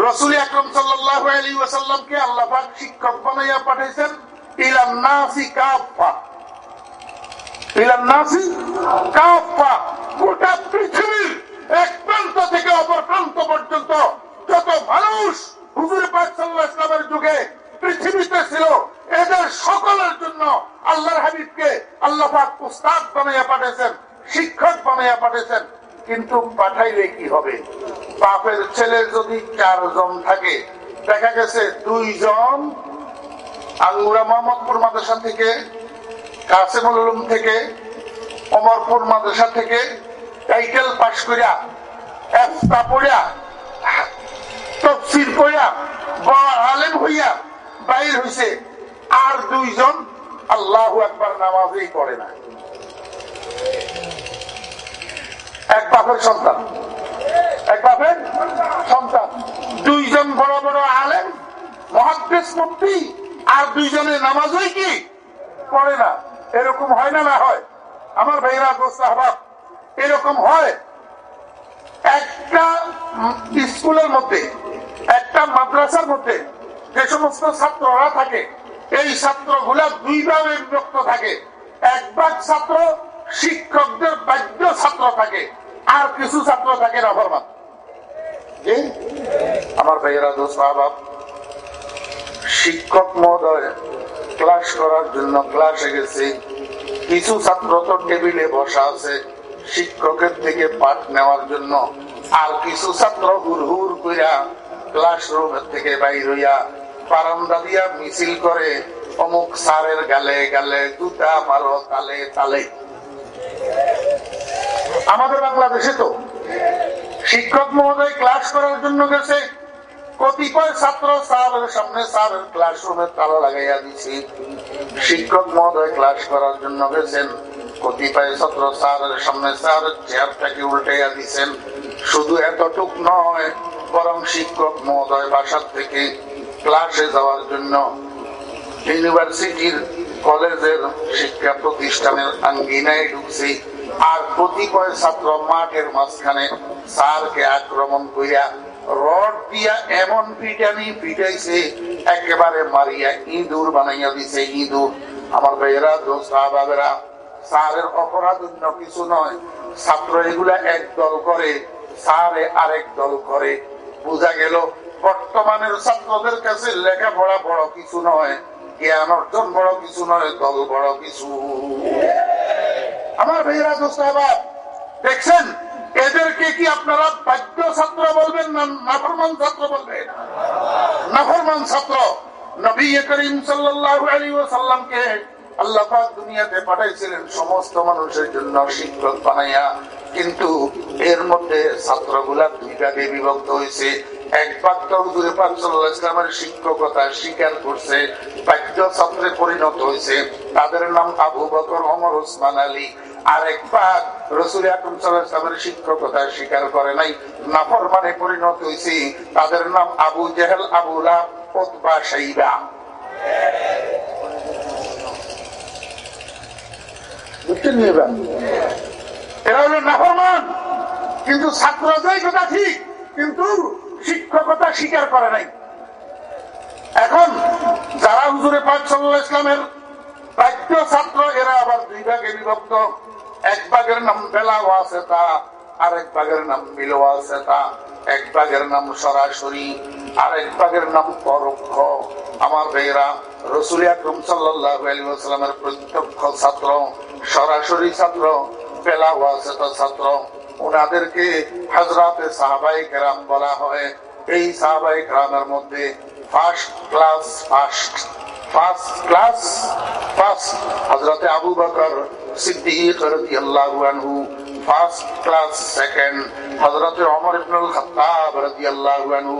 রসুল আকরম সাল্লাহ আলী ওসাল্লামকে আল্লাহ পাক শিক্ষক বানাইয়া পাঠাইছেন ইলাম নাসি কাফা ইলাম নাসি কাফা গোটা পৃথিবীর এক প্রান্ত থেকে অপর প্রান্ত পর্যন্ত যত মানুষ হুজুর পাক যুগে পৃথিবীতে ছিল, এদের সকলের জন্য আল্লাহর হাবিবকে আল্লাহ পাক উস্তাদ বানাইয়া পাঠিয়েছেন শিক্ষক বানাইয়া পাঠিয়েছেন কিন্তু পাঠাইলে কি হবে? বাপের ছেলে যদি চারজন থাকে, দেখা গেছে দুইজন আঙ্গুরা মোহাম্মদপুর মাদ্রাসা থেকে, কাসেমুল থেকে অমরপুর মাদ্রাসা থেকে টাইটেল পাশ করিয়া একটা পড়িয়া তফসির করিয়া বা আলেম হইয়া বাইর হইছে। আর দুইজন আল্লাহ একবার নামাজেই পড়ে না। এক বাপের সন্তান। এক বাপের সন্তান। দুইজন বড় বড় আলেম, মহাদ্দেশ মুক্তি আর দুইজনে নামাজই কি? পড়ে না। এরকম হয় না না হয়? আমার ভাইরা, দোস্ত, আহবাব এরকম হয়। একটা স্কুলের মধ্যে, একটা মাদ্রাসার মধ্যে যে সমস্ত ছাত্ররা থাকে, এই ছাত্রগুলা দুই ভাবে বিভক্ত থাকে। এক ভাগ ছাত্র শিক্ষকদের বাধ্য ছাত্র থাকে, আর কিছু ছাত্র থাকে রফরমান আমার ভাইয়েরা, দোস্ত আহবাব শিক্ষক মহোদয়, ক্লাস করার জন্য ক্লাসে গেছে। কিছু ছাত্র তো টেবিলে বসা আছে। শিক্ষকের থেকে পাঠ নেওয়ার জন্য আর কিছু ছাত্র হুর হুর কইরা ক্লাসরুমের থেকে বাইর হইয়া বারান্দা দিয়া মিছিল করে অমুক সারের গালে গালে, দুটা মারো তালে তালে। আমাদের বাংলাদেশে তো শিক্ষক মহোদয় ক্লাস করার জন্য গেছে। কতিপয় ছাত্র স্যারের সামনে স্যারের ক্লাসরুমে তালা লাগাইয়া দিছে। শিক্ষক মহোদয় ক্লাস করার জন্য গেছেন। কতিপয় ছাত্র স্যারের সামনে চেয়ারটাকে উল্টাইয়া দিছেন, শুধু এতটুক নয়, বরং শিক্ষক মহোদয় বাসার থেকে ক্লাসে যাওয়ার জন্য ইউনিভার্সিটির কলেজের শিক্ষা প্রতিষ্ঠানের আঙ্গিনায় ঢুকছে আর কতিপয় ছাত্র মাঠের মাঝখানে স্যারকে আক্রমণ করিয়া রড দিয়া এমন পিটানি পিটাইছে, একেবারে মারিয়া ইঁদুর বানাইয়া দিছে, ইঁদুর। আমার ভাইয়েরা দোস্তাবাবেরা স্যারের অপরাধ অন্য কিছু নয়। ছাত্র এগুলা এক দল করে, স্যারে আরেক দল করে। বোঝা গেল, বর্তমানের ছাত্রদের কাছে লেখাপড়া বড় কিছু নয়, জ্ঞান অর্জন বড় কিছু নয়, দল বড় কিছু। আমার ভাইয়েরা দেখছেন? এদেরকে কি আপনারা বাধ্য ছাত্র বলবেন না নাফরমান ছাত্র বলবেন? নাফরমান ছাত্র, নবী করিম সাল্লাল্লাহু আলাইহি ওয়াসাল্লামকে আল্লাহ পাক দুনিয়াতে পাঠাইছিলেন সমস্ত মানুষের জন্য শিক্ষক বানাইয়া, কিন্তু এর মধ্যে দুই ভাগে বিভক্ত হয়েছে। এক পাক সাল্লাল্লাহু ইসলামের শিক্ষকতা স্বীকার করছে বাধ্য ছাত্রে পরিণত হয়েছে। তাদের নাম আবু বকর, ওমর, ওসমান আলী। আরেক ভাগ রসুল আকরম সাল্লামের শিক্ষকতা স্বীকার করে নাই নাফর মানে পরিণত হয়েছে। তাদের নাম আবু জেহেল আবুলা বুঝছেন এবার? কিন্তু ছাত্রদের ঠিক, কিন্তু শিক্ষকতা স্বীকার করে নাই। এখন যারা হুজুরে পাক সাল্লাহ ইসলামের বাক্য ছাত্র, এরা আবার দুই ভাগে বিভক্ত। এক ভাগের নাম বেলাও আছে তা, আরেক ভাগের নাম মিলো আছে তা। এক ভাগের নাম সরাসরি, আরেক ভাগের নাম পরোক্ষ। আমার বেয়েরা রসুল আকরম সাল্লামের প্রত্যক্ষ ছাত্র। সরাসরি ছাত্র বেলাও আছে তা ছাত্র ওনাদেরকে হাজরাতে সাহাবাই কেরাম বলা হয়। এই সাহাবাই কেরামের মধ্যে first class first first class first হজরতে আবু বকর সিদ্দিক আনহু ফার্স্ট ক্লাস সেকেন্ড হজরতে ওমর ইবনুল খাত্তাব আনহু,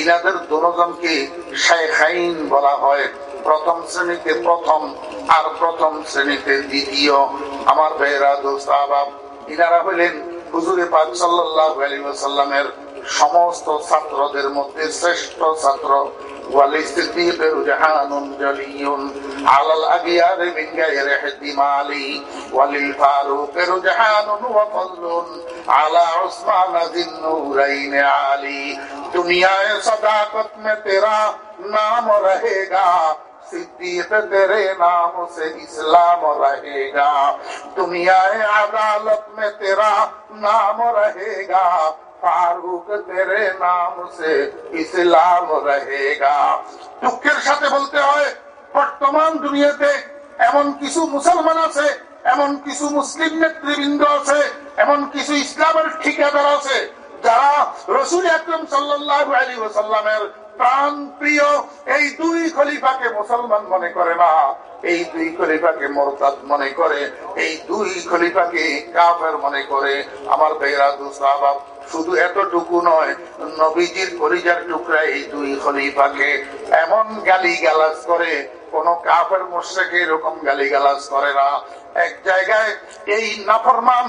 ইনাদের দুজনকে শাইখাইন বলা হয়। প্রথম শ্রেণীতে প্রথম আর প্রথম শ্রেণীতে দ্বিতীয়। আমার ভাইয়েরা, দোস্ত, আবাব, ইনারা হইলেন হুজুরে পাক সাল্লাহ আলিমাসাল্লামের সমস্ত ছাত্রদের মধ্যে শ্রেষ্ঠ ছাত্র। দুনিয়ায় সদাকত মে তেরা নাম রহেগা सिद्दीक तेरे नाम से इस्लाम रहेगा दुनिया अदालत में तेरा नाम रहेगा ফারুক তেরে নাম সে ইসলাম রহেগা দুঃখের সাথে বলতে হয় বর্তমান দুনিয়াতে এমন কিছু মুসলমান আছে এমন কিছু মুসলিম নেতৃবৃন্দ আছে এমন কিছু ইসলামের ঠিকাদার আছে যারা রসুল আকরম সাল্লাহ আলী ওসাল্লামের প্রাণ প্রিয় এই দুই খলিফাকে মুসলমান মনে করে না। এই দুই খলিফাকে মোরতাদ মনে করে, এই দুই খলিফাকে কাফের মনে করে। আমার বেহরা দুসাহাব শুধু এতটুকু নয়, নবীজির পরিজার টুকরা এই দুই খলিফাকে এমন গালি গালাজ করে, কোন কাফের মোর্শেকে এরকম গালি গালাজ করে না। এক জায়গায় এই নাফরমান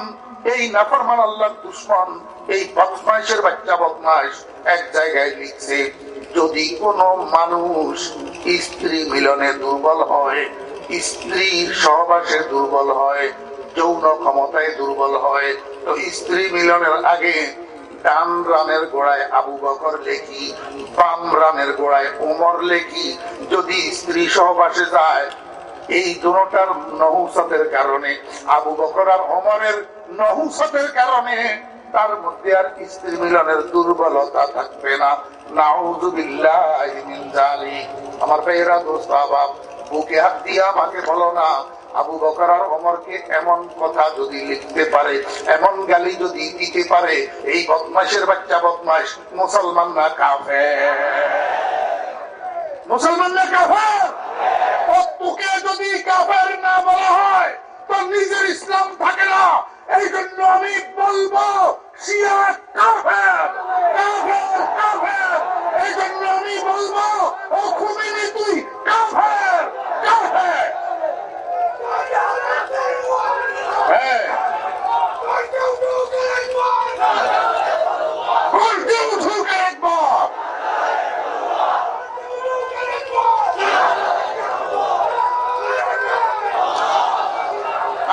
এই নাফরমান আল্লাহ দুশ্মন, এই বদমাইশের বাচ্চা বদমাইশ এক জায়গায় লিখছে, যদি কোন মানুষ স্ত্রী মিলনে দুর্বল হয়, স্ত্রী সহবাসে দুর্বল হয়, যৌন ক্ষমতায় দুর্বল হয়, তো স্ত্রী মিলনের আগে ডান রানের গোড়ায় আবু বকর লেখি বাম রানের গোড়ায় ওমর লেখি, যদি স্ত্রী সহবাসে যায়, এই দুটার নহুসতের কারণে, আবু বকর আর ওমরের নহুসতের কারণে তার মধ্যে আর স্ত্রী মিলনের দুর্বলতা থাকবে না। আমার ভাইয়েরা, দোস্ত বুকে হাত দিয়ে আমাকে বলো না আবু বকর অমরকে এমন কথা যদি লিখতে পারে, এমন গালি যদি দিতে পারে, এই বদমাসের বাচ্চা বদমাস মুসলমান না কাফে মুসলমান না কাফের? তোকে যদি কাফের না বলা হয়, তো নিজের ইসলাম থাকে না। এই জন্য আমি বলব এই জন্য আমি বলব, ও খুমিনি তুই কাফের কাফের হ্যাঁ গর্জে উঠুক একবার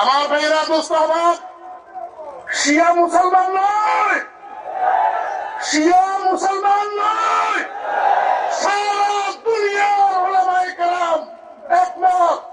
আমার ভাইয়েরা দোস্ত আমার শিয়া মুসলমান নয়। শিয়া মুসলমান নয়। সারা দুনিয়ার একমত।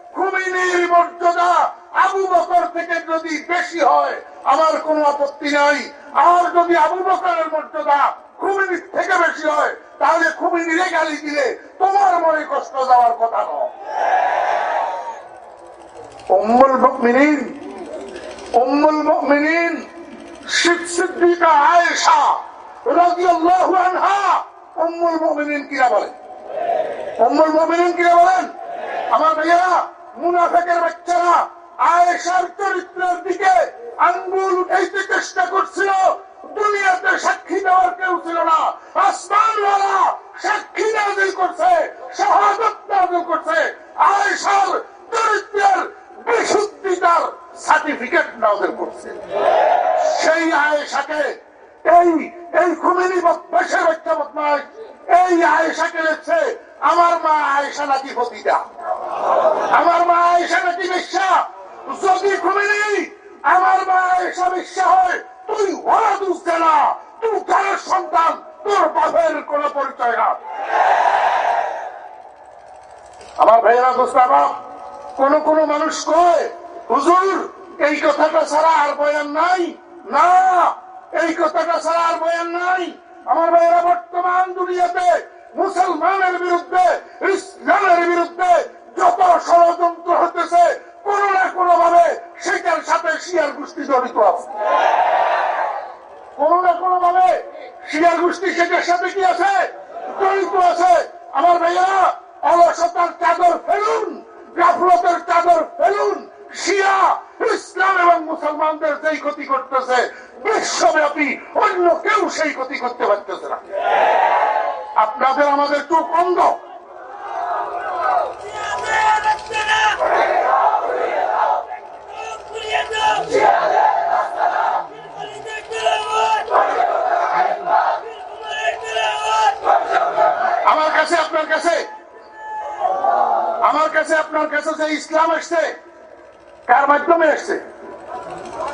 খুমেনির মর্যাদা আবু বকর থেকে যদি বেশি হয়, আমার কোনো আপত্তি নাই। আর যদি আবু বকরের মর্যাদা খুমিনির থেকে বেশি হয়, তাহলে খুমিনিরে গালি দিলে তোমার মনে কষ্ট যাওয়ার কথা নয়। কিরা বলেন? উম্মুল মুমিনিন কিরা বলেন? আমার ভাইয়েরা মুনাফিকের বাচ্চারা আয়েশার চরিত্রের দিকে আঙ্গুল উঠাইতে চেষ্টা করছিল। দুনিয়াতে সাক্ষী দেওয়ার কেউ ছিল না। আসমানওয়ালা সাক্ষী নাজিল করছে, শাহাদত নাজিল করছে। আয়েশার চরিত্রের বিশুদ্ধিতার সার্টিফিকেট নাজিল করছে। সেই আয়েশাকে, এই এই খুমিনি বদমাসের বাচ্চা বদমাস এই আয়েশাকে লিখছে আমার মা আয়েশা নাকি ফতিটা আমার মা আয়েশা নাকি বিশ্বা যদি খুমিনি আমার মা আয়েশা বিশ্বা হয়, তুই ওরা দুসতে না। তুই কারোর সন্তান, তোর বাপের কোন পরিচয় না। আমার ভাইয়েরা দোস্তাবাব কোন কোন মানুষ কয়, হুজুর, এই কথাটা ছাড়া আর বয়ান নাই? না, এই কথাটা ছাড়া আর বয়ান নাই। আমার ভাইয়েরা, বর্তমান দুনিয়াতে মুসলমানের বিরুদ্ধে, ইসলামের বিরুদ্ধে যত ষড়যন্ত্র হতেছে কোন না কোন ভাবে সেটার সাথে শিয়ার গোষ্ঠী জড়িত আছে। কোন না কোন ভাবে শিয়ার গোষ্ঠী সেটার সাথে কি আছে? জড়িত আছে। আমার ভাইয়া, অলসতার চাদর ফেলুন, গাফলতের চাদর ফেলুন, শিয়া, ইসলাম এবং মুসলমানদের যেই ক্ষতি করতেছে, বিশ্বব্যাপী অন্য কেউ সেই ক্ষতি করতে পারতেছে না। আপনাদের আমাদের চোখ অন্ধ। আমার কাছে, আপনার কাছে। যে ইসলাম আসছে, কার মাধ্যমে আসছে?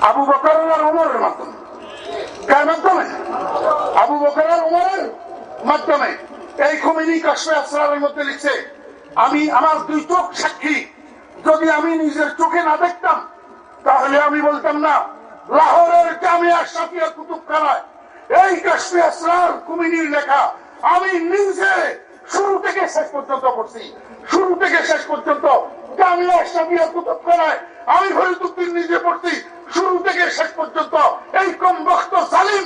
আবু বকর আর উমরের মাধ্যমে। কার মাধ্যমে? আবু বকর আর উমরের মাধ্যমে। এই খুমিনি কাশ্মীর আসরারের মধ্যে লিখছে, আমি আমার দুই চোখ সাক্ষী যদি আমি নিজের চোখে না দেখতাম, তাহলে আমি বলতাম, না, লাহোরের জামিয়া সাফিয়া কুতুবখানায়, এই কাশ্মীর আসরার কুমিনির লেখা আমি নিজে শুরু থেকে শেষ পর্যন্ত পড়ছি। শুরু থেকে শেষ পর্যন্ত জামিয়া সাফিয়া কুতুবখানায় আমি ফরিদুদ্দিন নিজে পড়ছি। শুরু থেকে শেষ পর্যন্ত এই কম বক্ত কাশ্মীর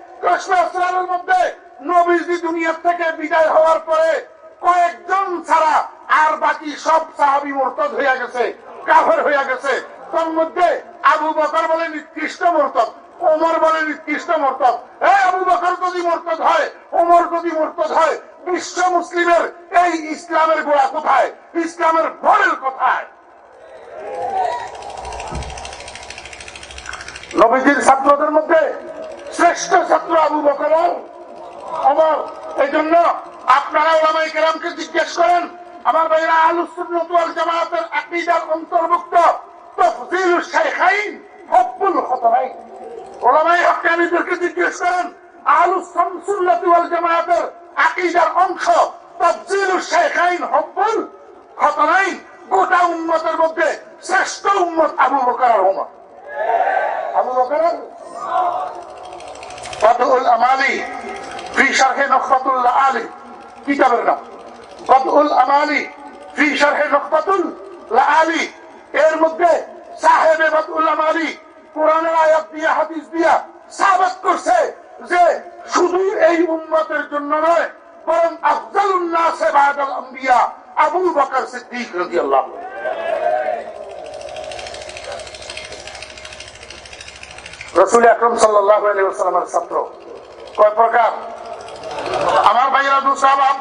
কৃষ্ণের মধ্যে নবীজি দুনিয়ার থেকে বিদায় হওয়ার পরে কয়েকজন ছাড়া আর বাকি সব সাহাবি মোরতদ হইয়া গেছে, কাফের হইয়া গেছে। তোর মধ্যে আবু বকর বলে নিকৃষ্ট মর্তব ওমর বলে নিকৃষ্ট মর্তব এই আবু বকর যদি মর্তদ হয়, ওমর যদি মর্তদ হয়, বিশ্ব মুসলিমের এই ইসলামের গোড়া কোথায়? ইসলামের ভরের কোথায়? নবীজির ছাত্রদের মধ্যে শ্রেষ্ঠ ছাত্র আবু বকর। আমার এই জন্য আপনারা ওলামাই কেরামকে জিজ্ঞেস করেন, আমার ভাইরা আলুসুল জামাতের আকিদার অন্তর্ভুক্ত তফজিল শেখাইন হব্বুল খতরাইন ওলামাই হকানিদেরকে জিজ্ঞেস করেন আলু শামসুল্লাতি ওয়াল জামাতের আকিদার অংশ তফজিল শেখাইন হব্বুল খতরাইন গোটা উম্মতের মধ্যে শ্রেষ্ঠ উম্মত আবু বকর ওমর। আবু বকর? বদউল আমালি নখবাতুল্লাহ আমালি, ফি শারহে নখবাতুল আলী। দিয়া সাবাত করছে যে শুধু এই উম্মতের জন্য নয়, বরং আফজালুন নাসে বাদাল বকর সিদ্দিক রাদিয়াল্লাহু রসুল আকরম সাল্লামের ছাত্র। কয় প্রকার? আমার ভাইয়েরা দুসাহাব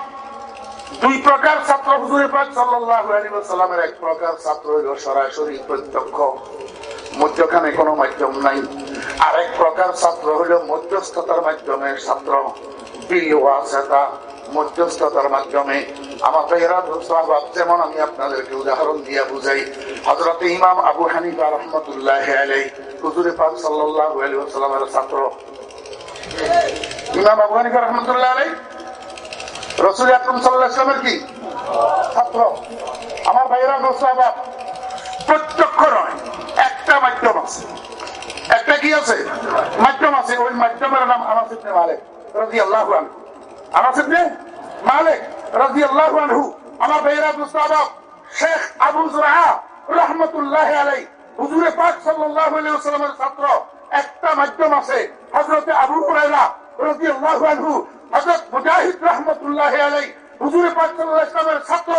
দুই প্রকার ছাত্র হুজুরে পাক সাল্লামের এক প্রকার ছাত্র হইল সরাসরি প্রত্যক্ষ। মধ্যখানে কোনো মাধ্যম নাই। আরেক প্রকার ছাত্র হইল মধ্যস্থতার মাধ্যমে ছাত্র। বিলিওয়াসেতা, মধ্যস্থতার মাধ্যমে। আমার ভাইয়েরা দুসাহাব যেমন আমি আপনাদেরকে উদাহরণ দিয়ে বুঝাই হজরত ইমাম আবু হানিফা রহমতুল্লাহ আলাই হুজুরে পাক সাল্লাল্লাহু আলাইহি ওয়াসাল্লামের ছাত্র। ইমাম আবু হানিফা রহমতুল্লাহ আলাই রসুল আকরম সাল্লাল্লাহু আলাইহি কি? ছাত্র। আমার ভাইয়েরা, দোস্ত প্রত্যক্ষ নয়, একটা মাধ্যম আছে। একটা কি আছে? মাধ্যম আছে। ওই মাধ্যমের নাম আনাস ইবনে মালিক রাদিয়াল্লাহু আনহু। আনাস ইবনে মালিক রাদিয়াল্লাহু আনহু। আমার ভাইয়েরা, দোস্ত শেখ আবু জুরআ রহমতুল্লাহ আলাই হুজুরে পাক সাল্লাল্লাহু আলাইহি ওয়াসাল্লামের ছাত্র, একটা মাধ্যম আছে, হযরতে আবু হুরায়রা রাদিয়াল্লাহু আনহু, হযরত মুজাহিদ রাহমাতুল্লাহি আলাই হুজুরে পাক সাল্লাল্লাহু আলাইহি ওয়াসাল্লামের ছাত্র,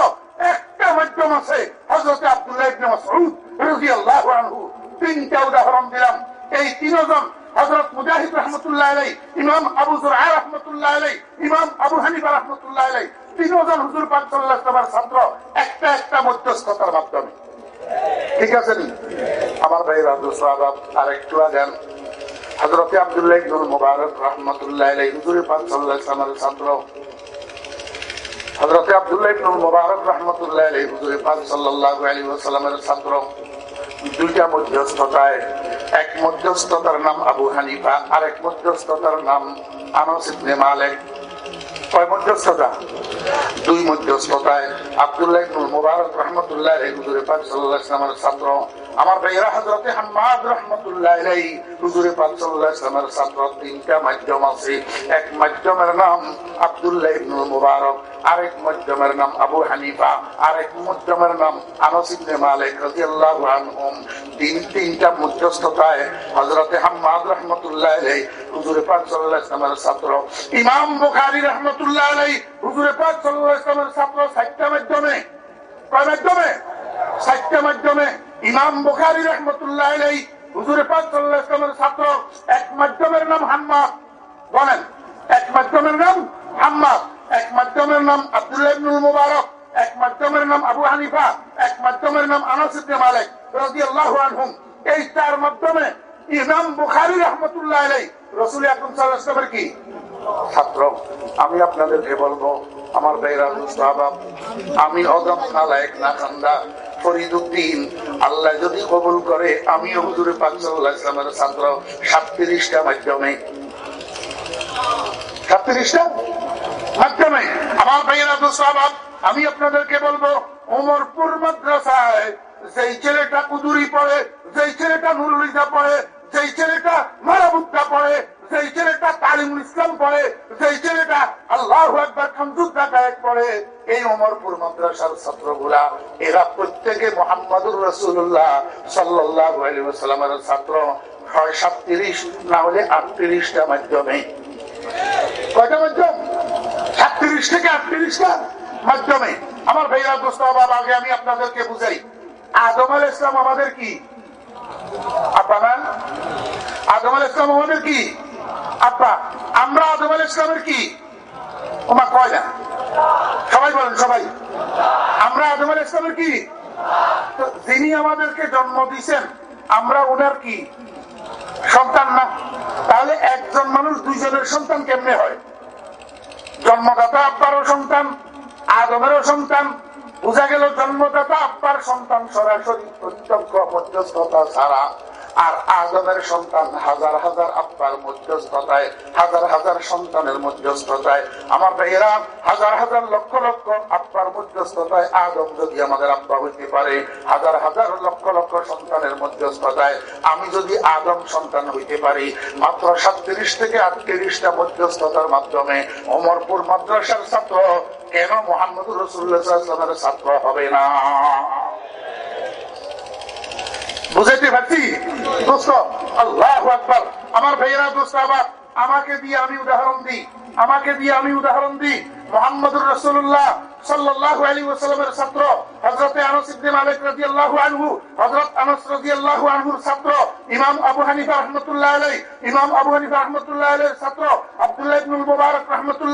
একটা মাধ্যম আছে আব্দুল্লাহ ইবনে মাসউদ রাদিয়াল্লাহু আনহু। তিনটা উদাহরণ দিলাম। এই তিনজন, হযরত মুজাহিদ রাহমাতুল্লাহ আলাই ইমাম আবু জুরআ রাহমাতুল্লাহ আলাই ইমাম আবু হানিফা রাহমাতুল্লাহ আলাই তিনজন হুজুর পাক আলাইহি ওয়াসাল্লামের ছাত্র, একটা একটা মধ্যস্থতার মাধ্যমে। ঠিক আছে আমার ভাই রাজু সাহাব আর একটু আগান হজরত আব্দুল্লাহ মুবারক রাহমাতুল্লাহ ছাত্র। আব্দুল্লাহ মুবারক ছাত্র। দুইটা মধ্যস্থতায়, এক মধ্যস্থতার নাম আবু হানিফা আর এক মধ্যস্থতার নাম আনাস মালিক। কয় মধ্যস্থতা দুই মধ্যস্থতায় আব্দুল্লাহ মুবারক রাহমাতুল্লাহ হুজুরে পাক সাল্লাল্লাহু আলাইহি ওয়াসাল্লামের ছাত্র আমার ভাইরা হযরতে হাম্মাদ রাহমাতুল্লাহ হুজুরে পাক সাল্লাল্লাহু ছাত্র তিনটা মাধ্যম আছে। এক মাধ্যমের নাম আব্দুল্লাহ ইবনুল মুবারক, আরেক মাধ্যমের নাম আবু হানিফা, আরেক মাধ্যমের নাম আনাস মালিক তিন, তিনটা মধ্যস্থতায় হযরতে হাম্মাদ রাহমাতুল্লাহ আলাইহি, হুজুরে পাক সাল্লাল্লাহু ইমাম বুখারী রাহমাতুল্লাহ হুজুরে পাক ছাত্র সাতটা মাধ্যমে। কয় মাধ্যমে? সাতটা মাধ্যমে। ইমাম বুখারী রাহমাতুল্লাহ হুজুরে ওয়াসাল্লামের ছাত্র, এক মাধ্যমের নাম হাম্মাদ। বলেন, এক মাধ্যমের নাম হাম্মাদ, এক মাধ্যমের নাম আব্দুল্লাহ ইবনুল মুবারক, এক মাধ্যমের নাম আবু হানিফা, এক মাধ্যমের নাম আনাস ইবনে মালিক রাদিয়াল্লাহু আনহুম। এই চার মাধ্যমে ইমাম বুখারী রাহমাতুল্লাহ আলাইহি, রাসূল আকরাম সাল্লাল্লাহু আলাইহি কি? ছাত্র, আমি আপনাদেরকে বলব, আমার বেরা মুস্তাহাব আমি অদম নালায়েক না, খান্দা। ফরিদুদ্দিন, আল্লাহ যদি কবুল করে হুজুরে পাক ছাত্র, সাতত্রিশটা মাধ্যমে। সাতত্রিশটা মাধ্যমে। আমার ভাইয়েরা আমি আপনাদেরকে বলব, ওমরপুর মাদ্রাসায় যেই ছেলেটা কুদুরি পড়ে, যেই ছেলেটা নুরুলিজা পড়ে, যেই ছেলেটা মারাবুদ্দা পড়ে যেই ছেলেটা তালিমুল ইসলাম পড়ে যেই ছেলেটা আল্লাহ একবার খামদুদ্দা গায়ক পড়ে। এই ওমরপুর মাদ্রাসার ছাত্রগুলা, এরা প্রত্যেকে মোহাম্মদুর রসুল্লাহ সাল্লাহ আলী সাল্লামের ছাত্র। হয় সাতত্রিশ না হলে আটত্রিশটা মাধ্যমে। কয়টা মাধ্যম? সাতত্রিশ থেকে আটত্রিশটা মাধ্যমে। আমার ভাইরা দোস্ত বাবা আগে আমি আপনাদেরকে বুঝাই। আদম আল ইসলাম আমাদের কি? না আদম আল ইসলাম আমাদের কি? আব্বা আমরা আদম আল ইসলামের কি? ওমা কয় না সবাই বলেন, সবাই। আমরা আদম আল ইসলামের কি? যিনি আমাদেরকে জন্ম দিয়েছেন, আমরা ওনার কি? সন্তান না? তাহলে একজন মানুষ দুইজনের সন্তান কেমনে হয়? জন্মদাতা আব্বারও সন্তান, আদমেরও সন্তান। বোঝা গেল জন্মদাতা আব্বার সন্তান সরাসরি প্রত্যক্ষ মধ্যস্থতা ছাড়া। আর আদমের সন্তান, হাজার হাজার আব্বার মধ্যস্থতায়, হাজার হাজার সন্তানের মধ্যস্থতায়, আমার ভাইয়েরা, হাজার হাজার লক্ষ লক্ষ আব্বার মধ্যস্থতায়, আদম যদি আমাদের আব্বা হইতে পারে, হাজার হাজার লক্ষ লক্ষ সন্তানের মধ্যস্থতায়, আমি যদি আদম সন্তান হইতে পারি, মাত্র সাতত্রিশ থেকে আটত্রিশটা মধ্যস্থতার মাধ্যমে অমরপুর মাদ্রাসার ছাত্র, কেন মোহাম্মদ রসুল্লাহামের ছাত্র হবে না? বুঝাইতে পারছি? দোস্ত, আল্লাহ আকবর। আমার ভাইয়েরা, দোস্ত আবার আমাকে দিয়ে আমি উদাহরণ দিই। আমাকে দিয়ে আমি উদাহরণ দিই। মোহাম্মদুর রসুল্লাহ সাল্লাহ আলী ওসালামের ছাত্র। হযরত আনাস ইবনে মালিক আলাইহি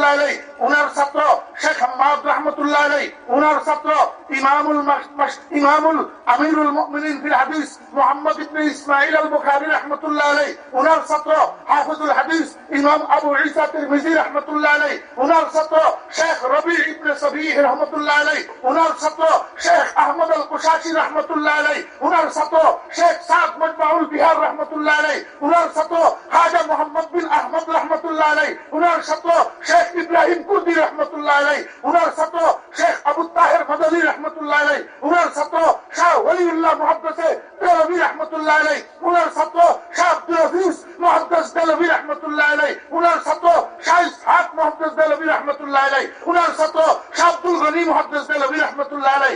আলাইহি, উনার ছাত্র শেখ আলাইহি হাদিস, মুহাম্মদ ইবনে ইসমাঈল আল বুখারী রাহমাতুল্লাহ আলাইহি আলাইহি শেখ রবি ইবনে সাবিহ রহমতুল্লাহ আলাই উনার ছাত্র শেখ আহমদ আল কুশাসি রহমতুল্লাহ আলাই উনার ছাত্র শেখ সাদ মজমাউল বিহার রহমতুল্লাহ আলাই উনার ছাত্র হাজা মোহাম্মদ বিন আহমদ রহমতুল্লাহ আলাই উনার ছাত্র শেখ ইব্রাহিম কুর্দি রহমতুল্লাহ আলাই উনার ছাত্র শেখ আবু তাহের মদনী রহমতুল্লাহ আলাই উনার ছাত্র শাহ ওলিউল্লাহ মুহাদ্দিসে দেলবি রহমতুল্লাহ আলাই উনার ছাত্র শাহ আব্দুল হাফিজ মুহাদ্দিস দেলবি রহমতুল্লাহ আলাই উনার ছাত্র শাহ ইসহাক মুহাদ্দিস দেলবি রহমতুল্লাহ আলাই উনার ছাত্র শাহ আব্দুল গনি মুহাদ্দিস দেলবি রহমতুল্লাহ আলাই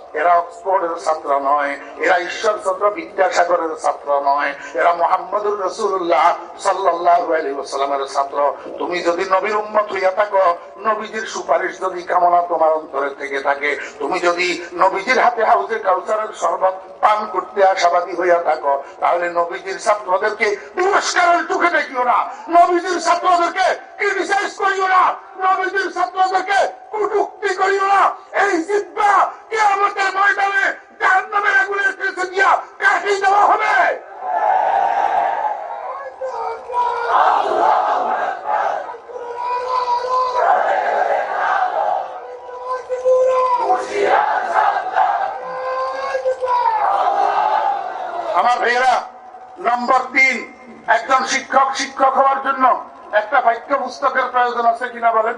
এরা অক্সফোর্ডের ছাত্র নয়, এরা ঈশ্বরচন্দ্র বিদ্যাসাগরের ছাত্র নয়, এরা মোহাম্মদুর রসুল্লাহ সাল্লাহামের ছাত্র। তুমি যদি নবীর উন্মত হইয়া থাকো, নবীজির সুপারিশ যদি কামনা তোমার অন্তরে থেকে থাকে, তুমি যদি নবীজির হাতে হাউজে কাউসারের শরবত পান করতে আশাবাদী হইয়া থাকো, তাহলে নবীজির ছাত্রদেরকে পুরস্কারের চোখে দেখিও না, নবীজির ছাত্রদেরকে ক্রিটিসাইজ করিও না, নবীজির ছাত্রদেরকে কুটুক্তি করিও না। এই জিব্বা আমার ভাইয়েরা, নম্বর তিন, একজন শিক্ষক শিক্ষক হওয়ার জন্য একটা পাঠ্য পুস্তকের প্রয়োজন আছে কিনা বলেন?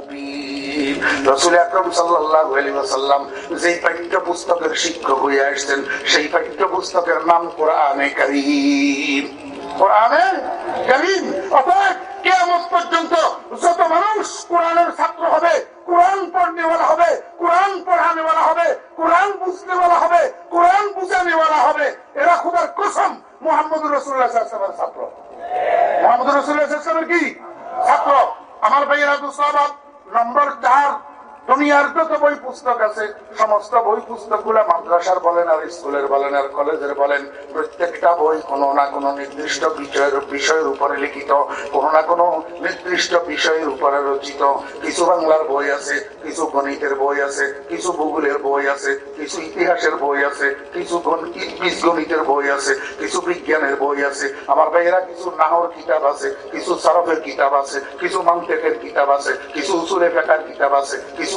মুবিন। পাঠ্য পুস্তকের শিক্ষক হয়ে আসছেন, সেই পাঠ্য পুস্তকের নাম কোরআনে কারীম। কোরআনে করিম? কেয়ামত পর্যন্ত যত মানুষ কোরআনের ছাত্র হবে, কোরআন পড়নেওয়ালা হবে, কোরআন পড়ানেওয়ালা হবে, কোরআন বুঝনেওয়ালা হবে, কোরআন বুঝানেওয়ালা হবে, এরা খুদার কসম মোহাম্মদ রসুল্লাহ ছাত্র। মোহাম্মদ রসুল্লাহ কি? ছাত্র। আমার ভাইয়েরা দুসাবাদ নম্বর চার দুনিয়ার যত বই পুস্তক আছে। সমস্ত বই পুস্তকগুলা মাদ্রাসার বলেন আর স্কুলের বলেন আর কলেজের বলেন, প্রত্যেকটা বই কোনো না কোনো নির্দিষ্ট বিষয়ের বিষয়ের উপরে লিখিত, কোনো না কোনো নির্দিষ্ট বিষয়ের উপরে রচিত। কিছু বাংলার বই আছে, কিছু গণিতের বই আছে, কিছু ভূগোলের বই আছে, কিছু ইতিহাসের বই আছে, কিছু বীজগণিতের বই আছে, কিছু বিজ্ঞানের বই আছে, আমার ভাইয়েরা কিছু নাহর কিতাব আছে, কিছু সরফের কিতাব আছে, কিছু মান্তেকের কিতাব আছে, কিছু উসুলে ফেকার কিতাব আছে, কিছু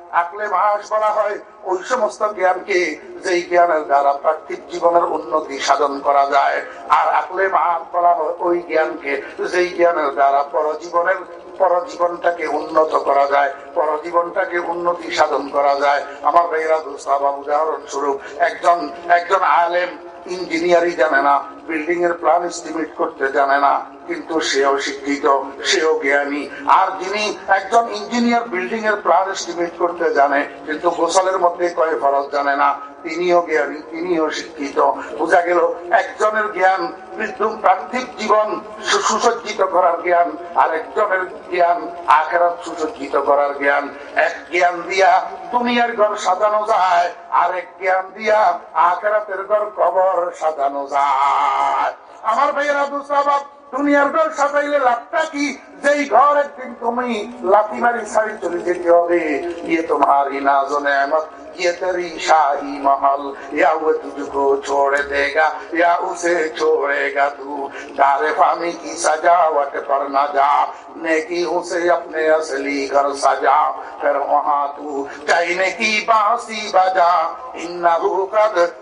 আকলে মাস বলা হয়, ওই সমস্ত জ্ঞানকে যেই জ্ঞানের দ্বারা প্রাকৃতিক জীবনের উন্নতি সাধন করা যায়। আর আকলে মাস বলা হয়, ওই জ্ঞানকে যেই জ্ঞানের দ্বারা পরজীবনের, পরজীবনটাকে উন্নত করা যায়, পরজীবনটাকে উন্নতি সাধন করা যায়। আমার ভাইরা দুস্তাবা উদাহরণস্বরূপ, একজন একজন আলেম, ইঞ্জিনিয়ারই জানে না বিল্ডিং এর প্ল্যান এস্টিমেট করতে জানে না, কিন্তু সেও শিক্ষিত, সেও জ্ঞানী, আর যিনি একজন ইঞ্জিনিয়ার বিল্ডিং এর প্ল্যান এস্টিমেট করতে জানে, কিন্তু গোসলের মধ্যে কয়ে ফরজ জানে না, তিনিও জ্ঞানী, তিনিও শিক্ষিত। বোঝা গেল, একজনের জ্ঞান পার্থিব জীবন সুসজ্জিত করার জ্ঞান আর একজনের জ্ঞান, আখেরাত সুসজ্জিত করার জ্ঞান। এক জ্ঞান দিয়া দুনিয়ার ঘর সাজানো যায় আর এক জ্ঞান দিয়া আখেরাতের ঘর কবর সাজানো যায়। আমার ভাইয়েরা দুসাবাব দুনিয়ার ঘর সাজাইলে লাভটা কি? যেই ঘর একদিন তুমি লাথি মারি ছাড়ি চলে যেতে হবে। ইয়ে তোমার یہ تری شاہی محل، یا وہ تجھ کو چھوڑ دے گا، یا اسے چھوڑے گا تو۔ دار فانی کی سجاوٹ پر نہ جا، نیکی اسے اپنے اصلی گھر سجا۔ پھر وہاں تو چین کی باسی بجا ان قد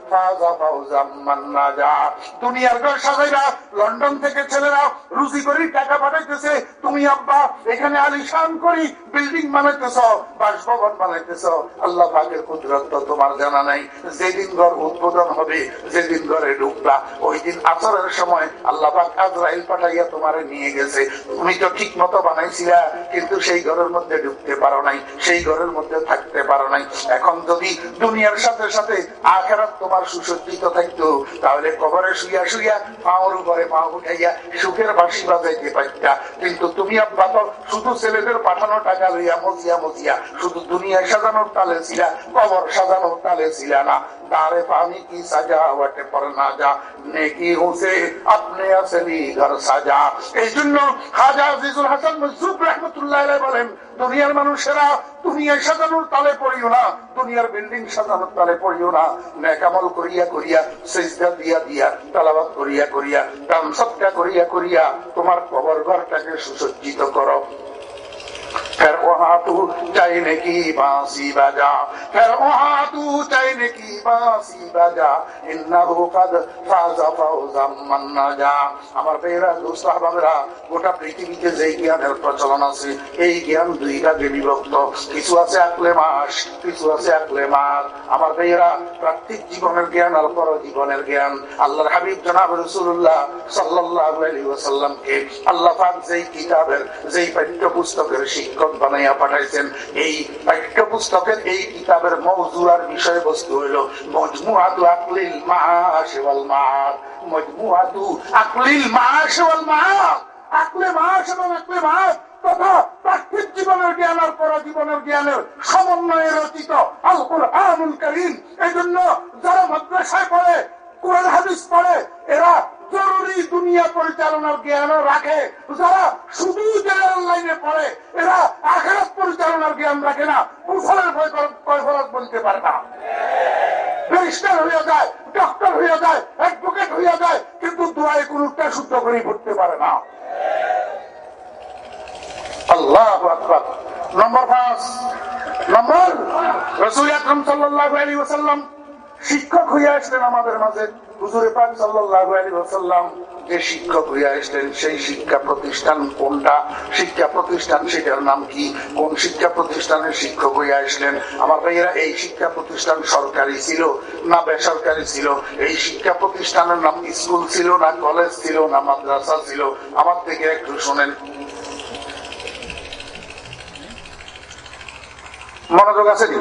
লন্ডন থেকে ছেলেরা রুজি করি, টাকা পাঠাইতেছে। তুমি আব্বা, এখানে আলিশান করি, বিল্ডিং বানাইতেছ, বাসভবন বানাইতেছ। আল্লাহ পাকের কুদরত তোমার জানা নাই। যেদিন ঘর উদ্বোধন হবে, যেদিন ঘরে ঢুকবা, ওই দিন আসরের সময় আল্লাহ আজরাইল পাঠাইয়া তোমারে নিয়ে গেছে। তুমি তো ঠিক মতো বানাইছিলা, কিন্তু সেই ঘরের মধ্যে ঢুকতে পারো নাই, সেই ঘরের মধ্যে থাকতে পারো নাই। এখন যদি দুনিয়ার সাথে সাথে আখেরাত তোমার সুসজ্জিত থাকতো তাহলে কবরে শুইয়া শুইয়া পাওয়ার উপরে পা উঠাইয়া সুখের বাসি বাজাইতে পারতা কিন্তু তুমি আব্বা তো শুধু ছেলেদের পাঠানো টাকা লইয়া মজিয়া মজিয়া, শুধু দুনিয়া সাজানোর তালে ছিলা, কবর সাজানোর তালে ছিলা না। সাজাওয়াটে পর না যা নেকি আপনি ঘর সাজা এই জন্য আজিজুল হাসান রহমতুল্লাহ বলেন দুনিয়ার মানুষেরা দুনিয়ায় সাজানোর তালে পড়িও না দুনিয়ার বিল্ডিং সাজানোর তালে পড়িও না নেকামল করিয়া করিয়া সেজদা দিয়া দিয়া তালাবাদ করিয়া করিয়া দাম সৎকা করিয়া করিয়া তোমার কবর ঘরটাকে সুসজ্জিত করো फिर वहां तू चाइने की बांसी बजा फिर वहां तू चाइने की बांसी बजा इन्नहु कद फाजा फाउजा मन्ना जा আমার পেয়েরা দুস্তাহবাবেরা গোটা পৃথিবীতে যে জ্ঞানের প্রচলন আছে এই জ্ঞান দুই ভাগে বিভক্ত কিছু আছে আকলে মাস কিছু আছে আকলে মাস আমার পেয়েরা প্রাকৃতিক জীবনের জ্ঞান আর পর জীবনের জ্ঞান আল্লাহর হাবিব জনাব রসুল্লাহ সাল্লাহ আলী ওসাল্লামকে আল্লাহ পাক যেই কিতাবের যেই পাঠ্য পুস্তকের শিক্ষক বানাইয়া পাঠাইছেন। এই পাঠ্য পুস্তকের এই কিতাবের মৌজুরার বিষয়বস্তু হইল মজমুয়াতু আকলিল মাস ওয়াল মজমুয়াতু আকলিল ওয়াল মাস আকলে মাস এবং আকলে পার্থিব জীবনের জ্ঞান আর পরজীবনের জ্ঞানের সমন্বয়ে রচিত এরা জরুরি দুনিয়া পরিচালনার জ্ঞানও রাখে। যারা শুধু লাইনে পড়ে, এরা পরিচালনার জ্ঞান রাখে না। কুফলের বলতে পারে না। কিন্তু দোয়ায় শুদ্ধ করে পারে না। আল্লাহ নম্বর পাঁচ নম্বর রসুল আকরম সাল্লাহ আলী ওসাল্লাম শিক্ষক হইয়া আসলেন আমাদের মাঝে। হুজুরে পাক সাল্লাহ আলী ওসাল্লাম যে শিক্ষক হইয়া আসলেন, সেই শিক্ষা প্রতিষ্ঠান কোনটা? শিক্ষা প্রতিষ্ঠান সেটার নাম কি? কোন শিক্ষা প্রতিষ্ঠানের শিক্ষক হইয়া আসলেন? আমার ভাইয়েরা, এই শিক্ষা প্রতিষ্ঠান সরকারি ছিল না বেসরকারি ছিল? এই শিক্ষা প্রতিষ্ঠানের নাম স্কুল ছিল না কলেজ ছিল না মাদ্রাসা ছিল? আমার থেকে একটু শোনেন। মনোযোগ আছে কি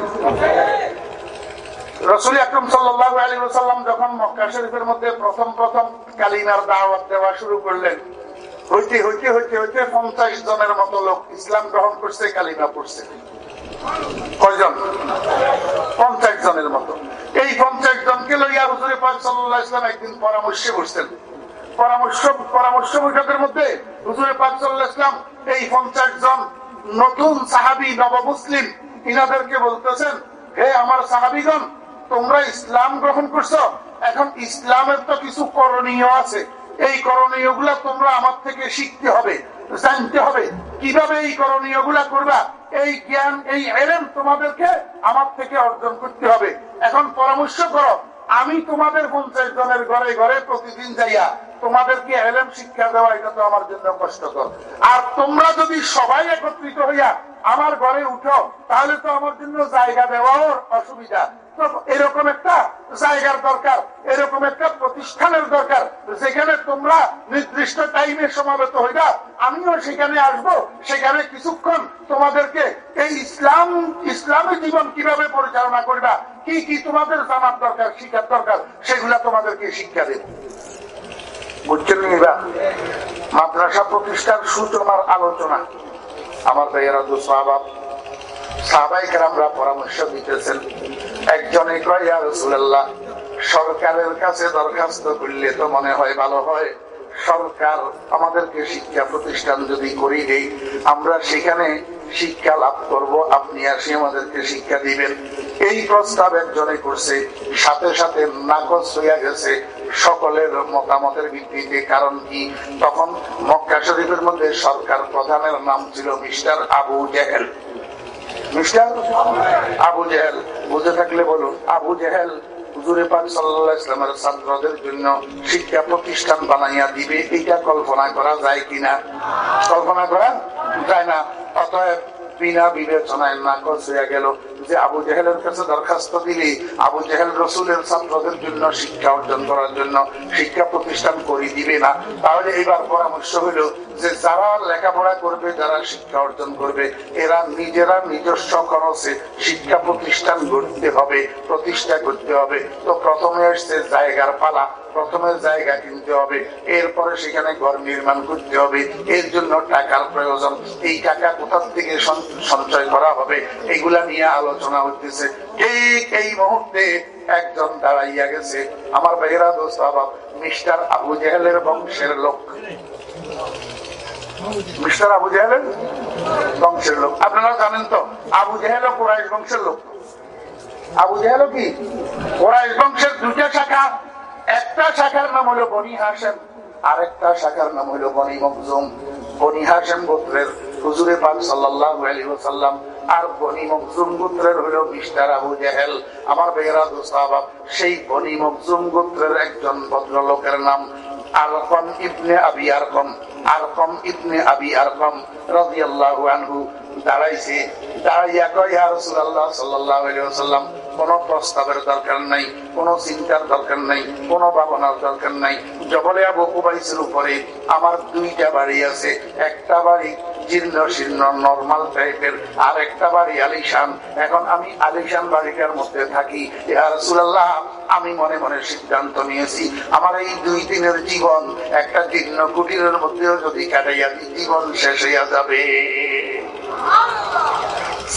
একদিন পরামর্শে বসতেন। পরামর্শ পরামর্শ বৈঠকের মধ্যে হুজুরে পাক ইসলাম এই পঞ্চাশ জন নতুন সাহাবি নব মুসলিম ইনাদেরকে বলতেছেন, হে আমার সাহাবিগণ তোমরা ইসলাম গ্রহণ করছ? এখন ইসলামের তো কিছু করণীয় আছে। এই করণীয়গুলা তোমরা আমার থেকে শিখতে হবে, জানতে হবে। কীভাবে এই করণীয়গুলা করবা? এই জ্ঞান, এই এলেম তোমাদেরকে আমার থেকে অর্জন করতে হবে। এখন পরামর্শ করো, আমি তোমাদের পঞ্চাশ জনের ঘরে ঘরে প্রতিদিন যাইয়া তোমাদেরকে এলেম শিক্ষা দেওয়া, এটা তো আমার জন্য কষ্টকর। আর তোমরা যদি সবাই একত্রিত হইয়া আমার ঘরে উঠো, তাহলে তো আমার জন্য জায়গা দেওয়াও অসুবিধা। এরকম একটা জায়গার দরকার, এরকম একটা প্রতিষ্ঠানের দরকার, যেখানে তোমরা নির্দিষ্ট টাইমে সমাবেত হইবা। আমিও সেখানে আসব, সেখানে কিছুক্ষণ তোমাদেরকে এই ইসলাম, ইসলামী জীবন কীভাবে পরিচালনা করবা, কি কি তোমাদের জানার দরকার, শিখার দরকার, সেগুলা তোমাদেরকে শিক্ষা দেব। বুঝছেন মাদ্রাসা প্রতিষ্ঠার সূচনার আলোচনা। আমার ভাইয়েরা স্বভাব পরামর্শ দিতেছেন, একজনে রসুল্লাহ সরকারের কাছে দরখাস্ত করলে তো মনে হয় ভালো হয়। সরকার আমাদেরকে শিক্ষা প্রতিষ্ঠান যদি করি আমরা সেখানে শিক্ষা লাভ করব, আপনি আসি আমাদেরকে শিক্ষা দিবেন। এই প্রস্তাব একজনে করছে, সাথে সাথে নাকচ হইয়া গেছে সকলের মতামতের ভিত্তিতে, কারণ কি? তখন মক্কা শরীফের মধ্যে সরকার প্রধানের নাম ছিল mister Abu Jahl. Mister Abu Jahl. বুঝে থাকলে বলুন, আবু জেহেল হুজুরে পাক সাল্লাহ ইসলামের ছাত্রদের জন্য শিক্ষা প্রতিষ্ঠান বানাইয়া দিবে, এটা কল্পনা করা যায় কিনা? কল্পনা করা যায় না। অতএব বিনা বিবেচনায় না করছে গেল। যে আবু জেহেলের কাছে দরখাস্ত দিলি, আবু জেহেল রসুলের ছাত্রদের জন্য শিক্ষা অর্জন করার জন্য শিক্ষা প্রতিষ্ঠান করে দিবে না। তাহলে এবার পরামর্শ হইল যে যারা লেখাপড়া করবে, যারা শিক্ষা অর্জন করবে, এরা নিজেরা নিজস্ব খরচে শিক্ষা প্রতিষ্ঠান গড়তে হবে, প্রতিষ্ঠা করতে হবে। তো প্রথমে আসছে জায়গার পালা, প্রথমে জায়গা কিনতে হবে, এরপরে সেখানে ঘর নির্মাণ করতে হবে, এর জন্য টাকার প্রয়োজন। এই টাকা কোথার থেকে সঞ্চয় করা হবে, এগুলা নিয়ে আলোচনা হচ্ছে ঠিক এই মুহূর্তে একজন দাঁড়াইয়া গেছে। আমার ভাইয়েরা, দোস্ত মিস্টার আবু জেহেলের বংশের লোক। মিস্টার আবু বংশের লোক। আপনারা জানেন তো, আবু কোরআশ বংশের লোক। আবু কি? কোরআশ বংশের দুটা শাখা। একটা শাখার নাম হলো বনি হাসেম আরেকটা শাখার নাম হলো বনি মকজুম বনি হাসেম গোত্রের হুজুরে পাক সাল্লাহ আলী সাল্লাম আর বনি মকজুম গোত্রের হইল মিস্টার আবু জাহেল, আমার বেহরা দোস্তাবাব সেই বনি মকজুম গোত্রের একজন ভদ্রলোকের নাম আলকম ইবনে আবি আরকম। আরকম ইবনে আবি আরকম রাদিয়াল্লাহু আনহু দাঁড়াইছে। দাঁড়াইয়া কয়, ইয়া রাসূলুল্লাহ সাল্লাল্লাহু আলাইহি ওয়াসাল্লাম কোনো প্রস্তাবের দরকার নাই, কোনো চিন্তার দরকার নাই, কোনো ভাবনার দরকার নাই। জবলে আবু কুবাইসের উপরে আমার দুইটা বাড়ি আছে। একটা বাড়ি জীর্ণ শীর্ণ নর্মাল টাইপের আর একটা বাড়ি আলিশান। এখন আমি আলিশান বাড়িটার মধ্যে থাকি। রাসুল্লাহ আমি মনে মনে সিদ্ধান্ত নিয়েছি, আমার এই দুই দিনের জীবন একটা জীর্ণ কুটিরের মধ্যেও যদি কাটাইয়া জীবন শেষ হইয়া যাবে।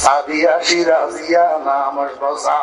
সাদিয়া, সিরাজিয়া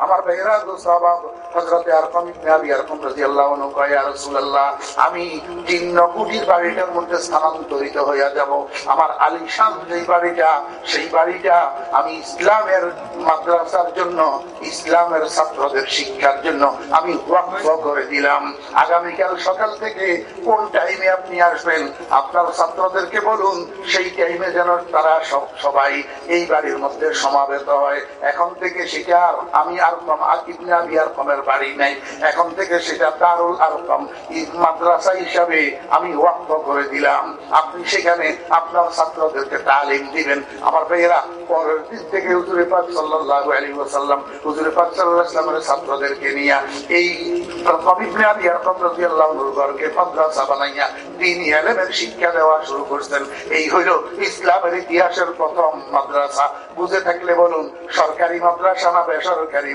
আমার ইসলামের ছাত্রদের শিক্ষার জন্য আমি করে দিলাম। আগামীকাল সকাল থেকে কোন টাইমে আপনি আসবেন, আপনার ছাত্রদেরকে বলুন, সেই টাইমে যেন তারা সবাই এই বাড়ির মধ্যে সমাবেত হয়। এখন থেকে সেটা আমি আমি করে দিলাম। আপনি সেখানে আপনার ছাত্রদেরকে তালিম দিবেন। আমার ভাইয়েরা দিন থেকে হুজুরে পাক হুজুরে পাক ছাত্রদেরকে নিয়ে এই মাদ্রাসা বানাইয়া শিক্ষা দেওয়া শুরু করছেন। এই হইল ইসলামের ইতিহাসের প্রথম মাদ্রাসা। বুঝে থাকলে বলুন, সরকারি মাদ্রাসা না বেসরকারি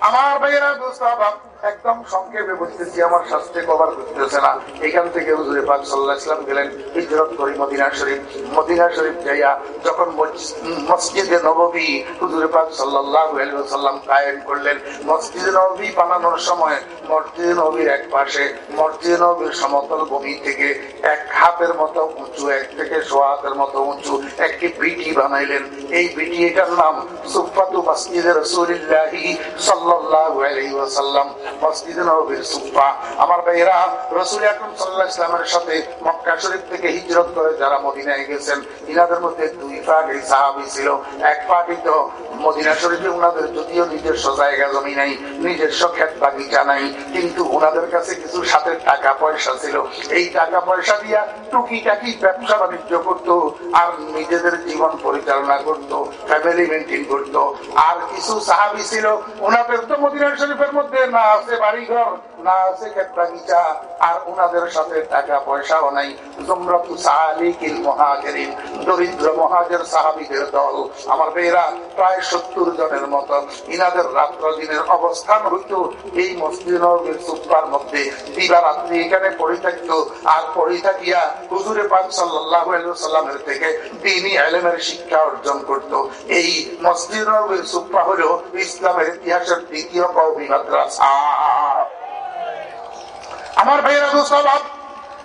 আমার ভাইয়েরা দোস্ত একদম সংক্ষেপে বুঝতেছি আমার শাস্ত্রে কভার করতেছে না। এখান থেকে হুজুরে পাক সাল্লাহ ইসলাম গেলেন, হিজরত করি মদিনা শরীফ। মদিনা শরীফ যাইয়া যখন মসজিদে নবী হুজুরে পাক সাল্লাহ সাল্লাম কায়েম করলেন, মসজিদে নবী বানানোর সময় মসজিদে নবীর এক পাশে, মসজিদে নবীর সমতল ভূমি থেকে এক হাতের মতো উঁচু, এক থেকে সোয়া হাতের মতো উঁচু একটি বিটি বানাইলেন। এই বিটি এটার নাম সুফাতু মসজিদের রসুলিল্লাহি সাল্লাহ আলাইহি ওয়াসাল্লাম। নাই কিন্তু উনাদের কাছে কিছু সাথে টাকা পয়সা ছিল। এই টাকা পয়সা দিয়া টুকি টাকি ব্যবসা বাণিজ্য করতো, আর নিজেদের জীবন পরিচালনা করত ফ্যামিলি মেনটেন করত। আর কিছু সাহাবি ছিল ওনাদের তো মদিনা শরীফের মধ্যে না আছে বাড়িঘর না আছে আর ওনাদের সাথে টাকা পয়সাও নাই। মহাজেরিন, দরিদ্র মহাজের সাহাবিদের দল। আমার প্রায় সত্তর জনের ইনাদের রাত্র দিনের অবস্থান এই মসজিদ মধ্যে। দিবারাত্রি এখানে পড়ে থাকতো। আর পড়ে থাকিয়া হুজুরে পাক সাল্লামের থেকে তিনি আলেমের শিক্ষা অর্জন করত। এই মসজিদ সুপ্পা হল ইসলামের ইতিহাসের দ্বিতীয় কৌমি মাদ্রাসা। আমার ভাইয়েরা সব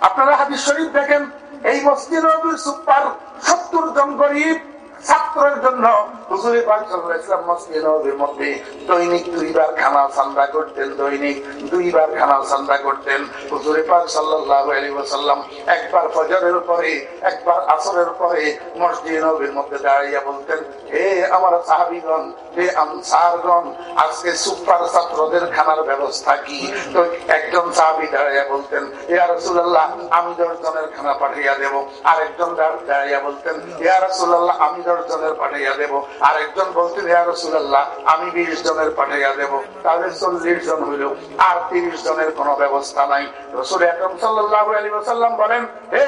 আপনারা হাদিস শরীফ দেখেন এই মসজিদ সুপার সত্তর জন গরিব ছাত্রের জন্য হুজুরে ইসলাম মসজিদের মধ্যে। দৈনিক দুইবার খানা সান্দা করতেন, দৈনিক দুইবার খানা সান্দা করতেন। হুজুরে পাক সাল্লাহ আলী ওসাল্লাম একবার ফজরের পরে, একবার আসরের পরে মসজিদ নবীর মধ্যে দাঁড়িয়ে বলতেন, হে আমার সাহাবিগণ, হে আনসারগণ, আজকে সুপার ছাত্রদের খানার ব্যবস্থা কি? তো একজন সাহাবি দাঁড়িয়ে বলতেন হে রসুল্লাহ আমি দশ জনের খানা পাঠিয়ে দেব। আরেকজন দাঁড়িয়ে বলতেন হে রসুল্লাহ আমি দশ জনের পাঠাইয়া দেব। আর একজন বলতেন, ইয়া রসুল্লাহ আমি বিশ জনের পাঠাইয়া দেব। তাহলে চল্লিশ জন হইল। আর তিরিশ জনের কোন ব্যবস্থা নাই। রসুল একম সাল্লাহ আলী সাল্লাম বলেন, হে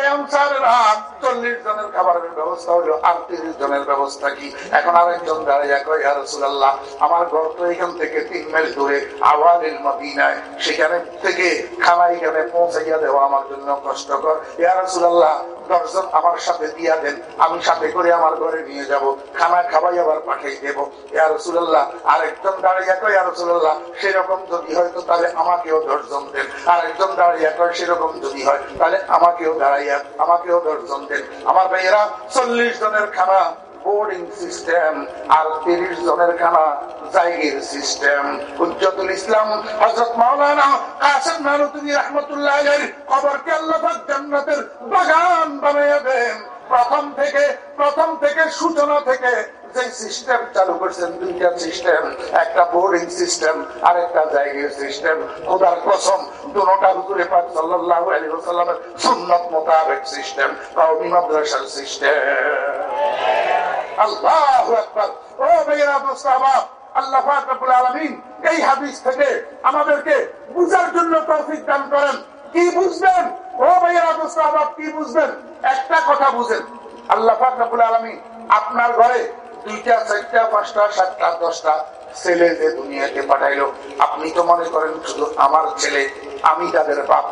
আরেকজন আমার সাথে দিয়া দেন, আমি সাথে করে আমার ঘরে নিয়ে যাব খানা খাবাই আবার পাঠিয়ে দেবো। ইয়া রসুল্লাহ আর একজন দাঁড়িয়ে কয় ইয়া রসুল্লাহ সেরকম যদি হয় তো তাহলে আমাকেও দশজন দেন। আর একজন দাঁড়িয়ে কয় সেরকম যদি হয় তাহলে আমাকেও দাঁড়াইয়া, আমাকেও দশজন দেন আমার ভাইয়েরা, চল্লিশ জনের খানা বোর্ডিং সিস্টেম আর তিরিশ জনের খানা সিস্টেম উজ্জতুল ইসলাম হজরত মাওলানা কাসেম আল্লাহ জান্নাতের বাগান দেন। প্রথম থেকে প্রথম থেকে সূচনা থেকে যে সিস্টেম চালু করছেন দুইটা সিস্টেম, একটা বোর্ডিং সিস্টেম আর একটা সিস্টেম। দুটা মোতাবেক সিস্টেম সিস্টেম। এই হাদিস থেকে আমাদেরকে বুঝার জন্য তৌফিক দান করেন। কি বুঝবেন? ও ভাইয়া কি বুঝবেন? একটা কথা বুঝেন। আল্লাহ পাক আপনার ঘরে দুইটা চারটা, পাঁচটা, সাতটা, দশটা ছেলে যে দুনিয়াকে পাঠাইলো, আপনি তো মনে করেন শুধু আমার ছেলে, আমি তাদের বাপ।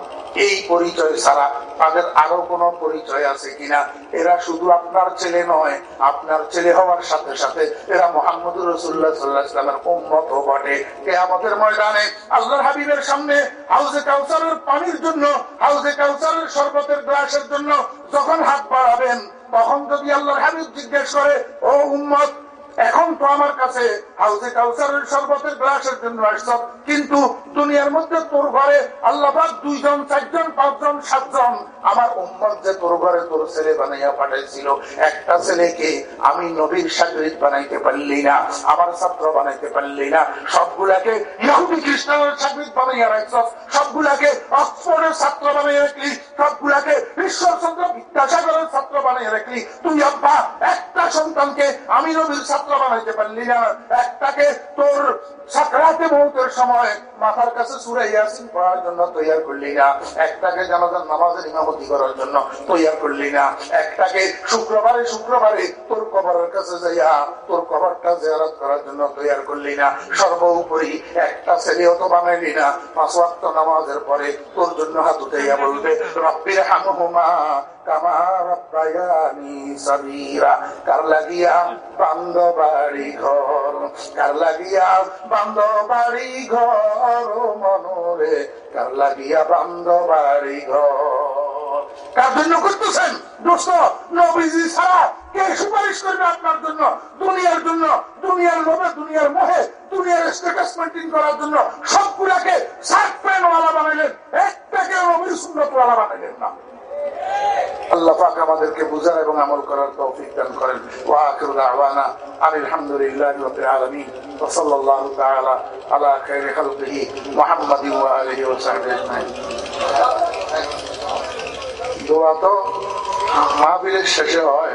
এই পরিচয় ছাড়া তাদের আরও কোনো পরিচয় আছে কিনা? এরা শুধু আপনার ছেলে নয়, আপনার ছেলে হওয়ার সাথে সাথে এরা মোহাম্মদ রসুল্লাহ সাল্লাহ ইসলামের উম্মত বটে। কেয়ামতের ময়দানে আল্লাহর হাবিবের সামনে হাউজে কাউসারের পানির জন্য, হাউজে কাউসারের শরবতের গ্লাসের জন্য যখন হাত বাড়াবেন তখন যদি আল্লাহর হাবিব জিজ্ঞেস করে ও উম্মত এখন তো আমার কাছে হাউসে কাউসারের শরবতের গ্লাসের জন্য আসছ কিন্তু দুনিয়ার মধ্যে তোর ঘরে আল্লাহবাদ দুইজন, চারজন, পাঁচজন, সাতজন। আমার উম্মত যে তোর ঘরে তোর ছেলে বানাইয়া পাঠাইছিল, একটা ছেলেকে আমি নবীর সাগরিত বানাইতে পারলি না, আমার ছাত্র বানাইতে পারলি না। সবগুলাকে ইহুদি খ্রিস্টানের সাগরিত বানাইয়া রাখছ, সবগুলাকে অক্সফোর্ডের ছাত্র বানাইয়া রাখলি, সবগুলাকে ঈশ্বরচন্দ্র বিদ্যাসাগরের ছাত্র বানাইয়া রাখলি। তুই আব্বা, একটা সন্তানকে আমি নবীর ছাত্র বানাইতে পারলি না একটাকে তোর সাকরাতে বহুতের সময় মাথার কাছে সুরে ইয়াসিন পড়ার জন্য তৈয়ার করলি না। একটাকে জানাজার নামাজের ইমামতি করার জন্য তৈয়ার করলি না। একটাকে শুক্রবারে শুক্রবারে তোর কবরের কাছে যাইয়া তোর কবরটা জেয়ারত করার জন্য তৈয়ার করলি না। সর্বোপরি একটা ছেলেও তো বানাইলি না। পাঁচ ওয়াক্ত নামাজের পরে তোর জন্য হাত উঠাইয়া বলবে, রব্বির হামহুমা কামা রব্বায়ানি সাবিরা কার লাগিয়া বান্দ বাড়ি ঘর, কার লাগিয়া বান্দ বাড়ি ঘর মনোরে কার লাগিয়া বান্দ বাড়ি ঘর কার জন্য করতেছেন নবীজি ছাড়া কে সুপারিশ করবে আপনার জন্য? দুনিয়ার জন্য, দুনিয়ার লোভে, দুনিয়ার মোহে, দুনিয়ার স্ট্যাটাস মেনটেন করার জন্য সবগুলাকে শার্ট প্যান্ট ওয়ালা বানাইলেন একটাকে নবীর সুন্দর ওয়ালা বানাইলেন না। আল্লাহ পাক আমাদেরকে বুঝার এবং আমল করার তৌফিক দান করেন। ওয়া আখিরু দাওয়ানা আলহামদুলিল্লাহি রাব্বিল আলামিন। ওয়া সাল্লাল্লাহু তাআলা আলা খাইরি খালকিহি মুহাম্মাদি ওয়া আলিহি ওয়া সাহবিহি আজমাইন। দোয়া তো মাহফিলের শেষে হয়।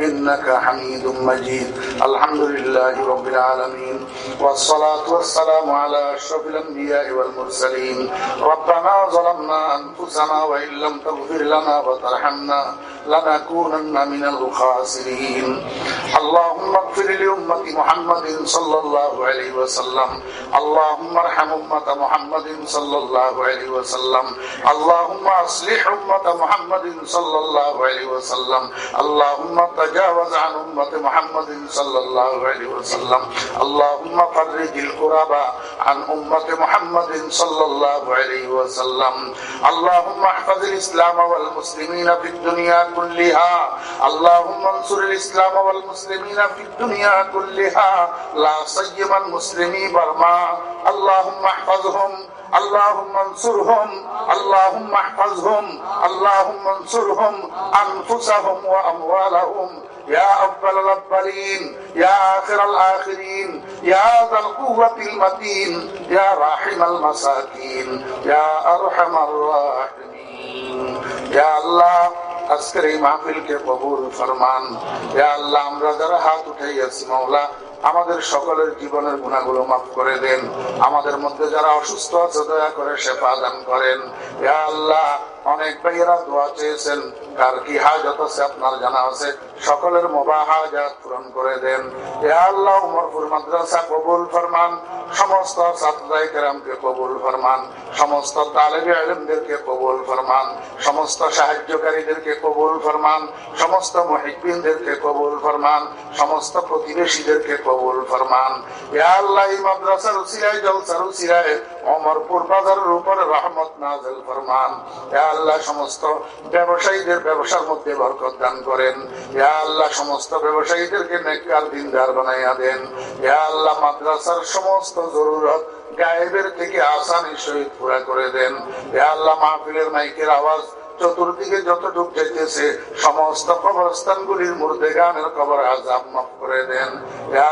إنك حميد مجيد. الحمد لله رب العالمين. والصلاة والسلام على أشرف الأنبياء والمرسلين. ربنا ظلمنا أنفسنا وإن لم تغفر لنا وترحمنا لنكونن من الخاسرين. اللهم اغفر لأمة محمد صلى الله عليه وسلم. اللهم ارحم أمة محمد صلى الله عليه وسلم. اللهم أصلح أمة محمد صلى الله عليه وسلم. اللهم تجاوز عن أمة محمد صلى الله عليه وسلم اللهم فرج الكرباء عن أمة محمد صلى الله عليه وسلم اللهم احفظ الإسلام والمسلمين في الدنيا كلها اللهم انصر الإسلام والمسلمين في الدنيا كلها لا سيما المسلمي برما اللهم احفظهم اللهم انصرهم اللهم احفظهم اللهم انصرهم انفسهم واموالهم يا اول الاولين يا اخر الاخرين يا ذا القوه المتين يا راحم المساكين يا ارحم الراحمين يا الله আজকের এই মাহফিলকে কবুল ফরমান ইয়া আল্লাহ আমরা যারা হাত উঠাইয়াছি মাওলা আমাদের সকলের জীবনের গুণাগুলো মাফ করে দেন। আমাদের মধ্যে যারা অসুস্থ আছে, দয়া করে সেবা দান করেন। আল্লাহ অনেক ভাইয়েরা দোয়া চেয়েছেন, কার কি হাজত আছে আপনার জানা আছে, সকলের মোবা পূরণ করে দেন। আল্লাহ, উমরপুর মাদ্রাসা কবুল ফরমান, সমস্ত ছাত্রাই কেরামকে কবুল ফরমান, সমস্ত তালেবে আলমদেরকে কবুল ফরমান, সমস্ত সাহায্যকারীদেরকে কবুল ফরমান, সমস্ত মহিবিনদেরকে কবুল ফরমান, সমস্ত প্রতিবেশীদেরকে কবুল ফরমান। ইয়া আল্লাহ, এই মাদ্রাসার উসিরায় জলসার উসিরায় অমরপুর বাজারের উপরে রহমত নাজেল ফরমান। আল্লাহ, সমস্ত ব্যবসায়ীদের ব্যবসার মধ্যে বরকত দান করেন। আল্লাহ, সমস্ত ব্যবসায়ীদেরকে দিনদার বানাইয়া দেন। আল্লাহ, মাদ্রাসার সমস্ত জরুরত গায়েবের থেকে আসানি সহিত পুরা করে দেন। আল্লাহ, মাহফিলের মাইকের আওয়াজ চতুর্দিকে যতটুক দেখতেছে সমস্ত কবরস্থান গুলির মধ্যে গানের কবর আজাব মাফ করে দেন।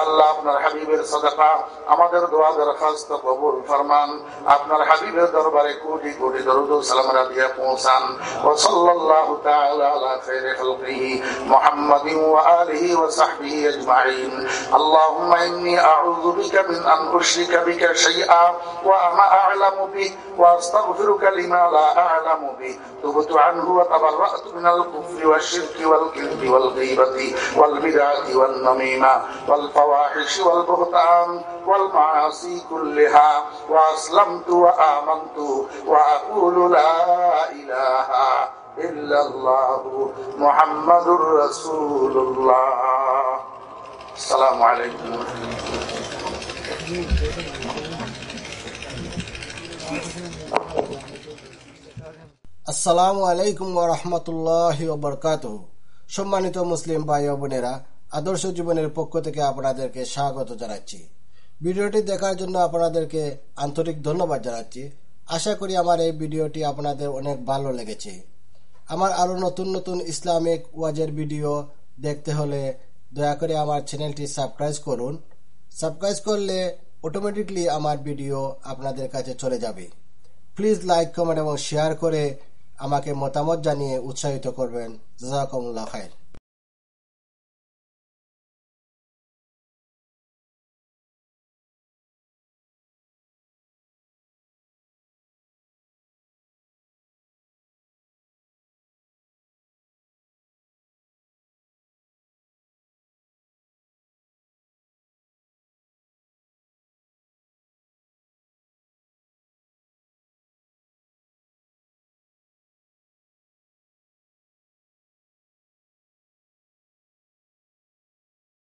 আল্লাহ, আপনার হাবিবের সদাকা, আমাদের দোয়া দরখাস্ত কবুল ফরমান। আপনার হাবিবের দরবারে কোটি কোটি দরুদ সালাম দিয়া পৌঁছান। ও সাল্লাল্লাহু তাআলা আলা খাইরি খালকিহি মুহাম্মাদিন ওয়া আলিহি ওয়া সাহবিহি আজমাইন। আল্লাহুম্মা ইন্নী আউযু বিকা মিন আন উশরিকা বিকা শাইআ ওয়া আমা আ'লামু বিহি ওয়া আস্তাগফিরুকা লিমা লা আ'লামু বিহি عنه وتبرأت من الكفر والشرك والكذب والغيبة والبدعة والنميمة والفواحش والبهتان والمعاصي كلها. وأسلمت وآمنت وأقول لا إله إلا الله محمد رسول الله. السلام عليكم. আসসালামু আলাইকুম রহমতুল্লাহ বরকাত সম্মানিত মুসলিম ভাই ও বোনেরা, আদর্শ জীবনের পক্ষ থেকে আপনাদেরকে স্বাগত জানাচ্ছি। ভিডিওটি দেখার জন্য আপনাদেরকে আন্তরিক ধন্যবাদ জানাচ্ছি। আশা করি আমার এই ভিডিওটি আপনাদের অনেক ভালো লেগেছে। আমার আরও নতুন নতুন ইসলামিক ওয়াজের ভিডিও দেখতে হলে দয়া করে আমার চ্যানেলটি সাবস্ক্রাইব করুন। সাবস্ক্রাইব করলে অটোমেটিকলি আমার ভিডিও আপনাদের কাছে চলে যাবে। প্লিজ লাইক, কমেন্ট এবং শেয়ার করে আমাকে মতামত জানিয়ে উৎসাহিত করবেন। জাজাকুমুল্লাহ খায়ের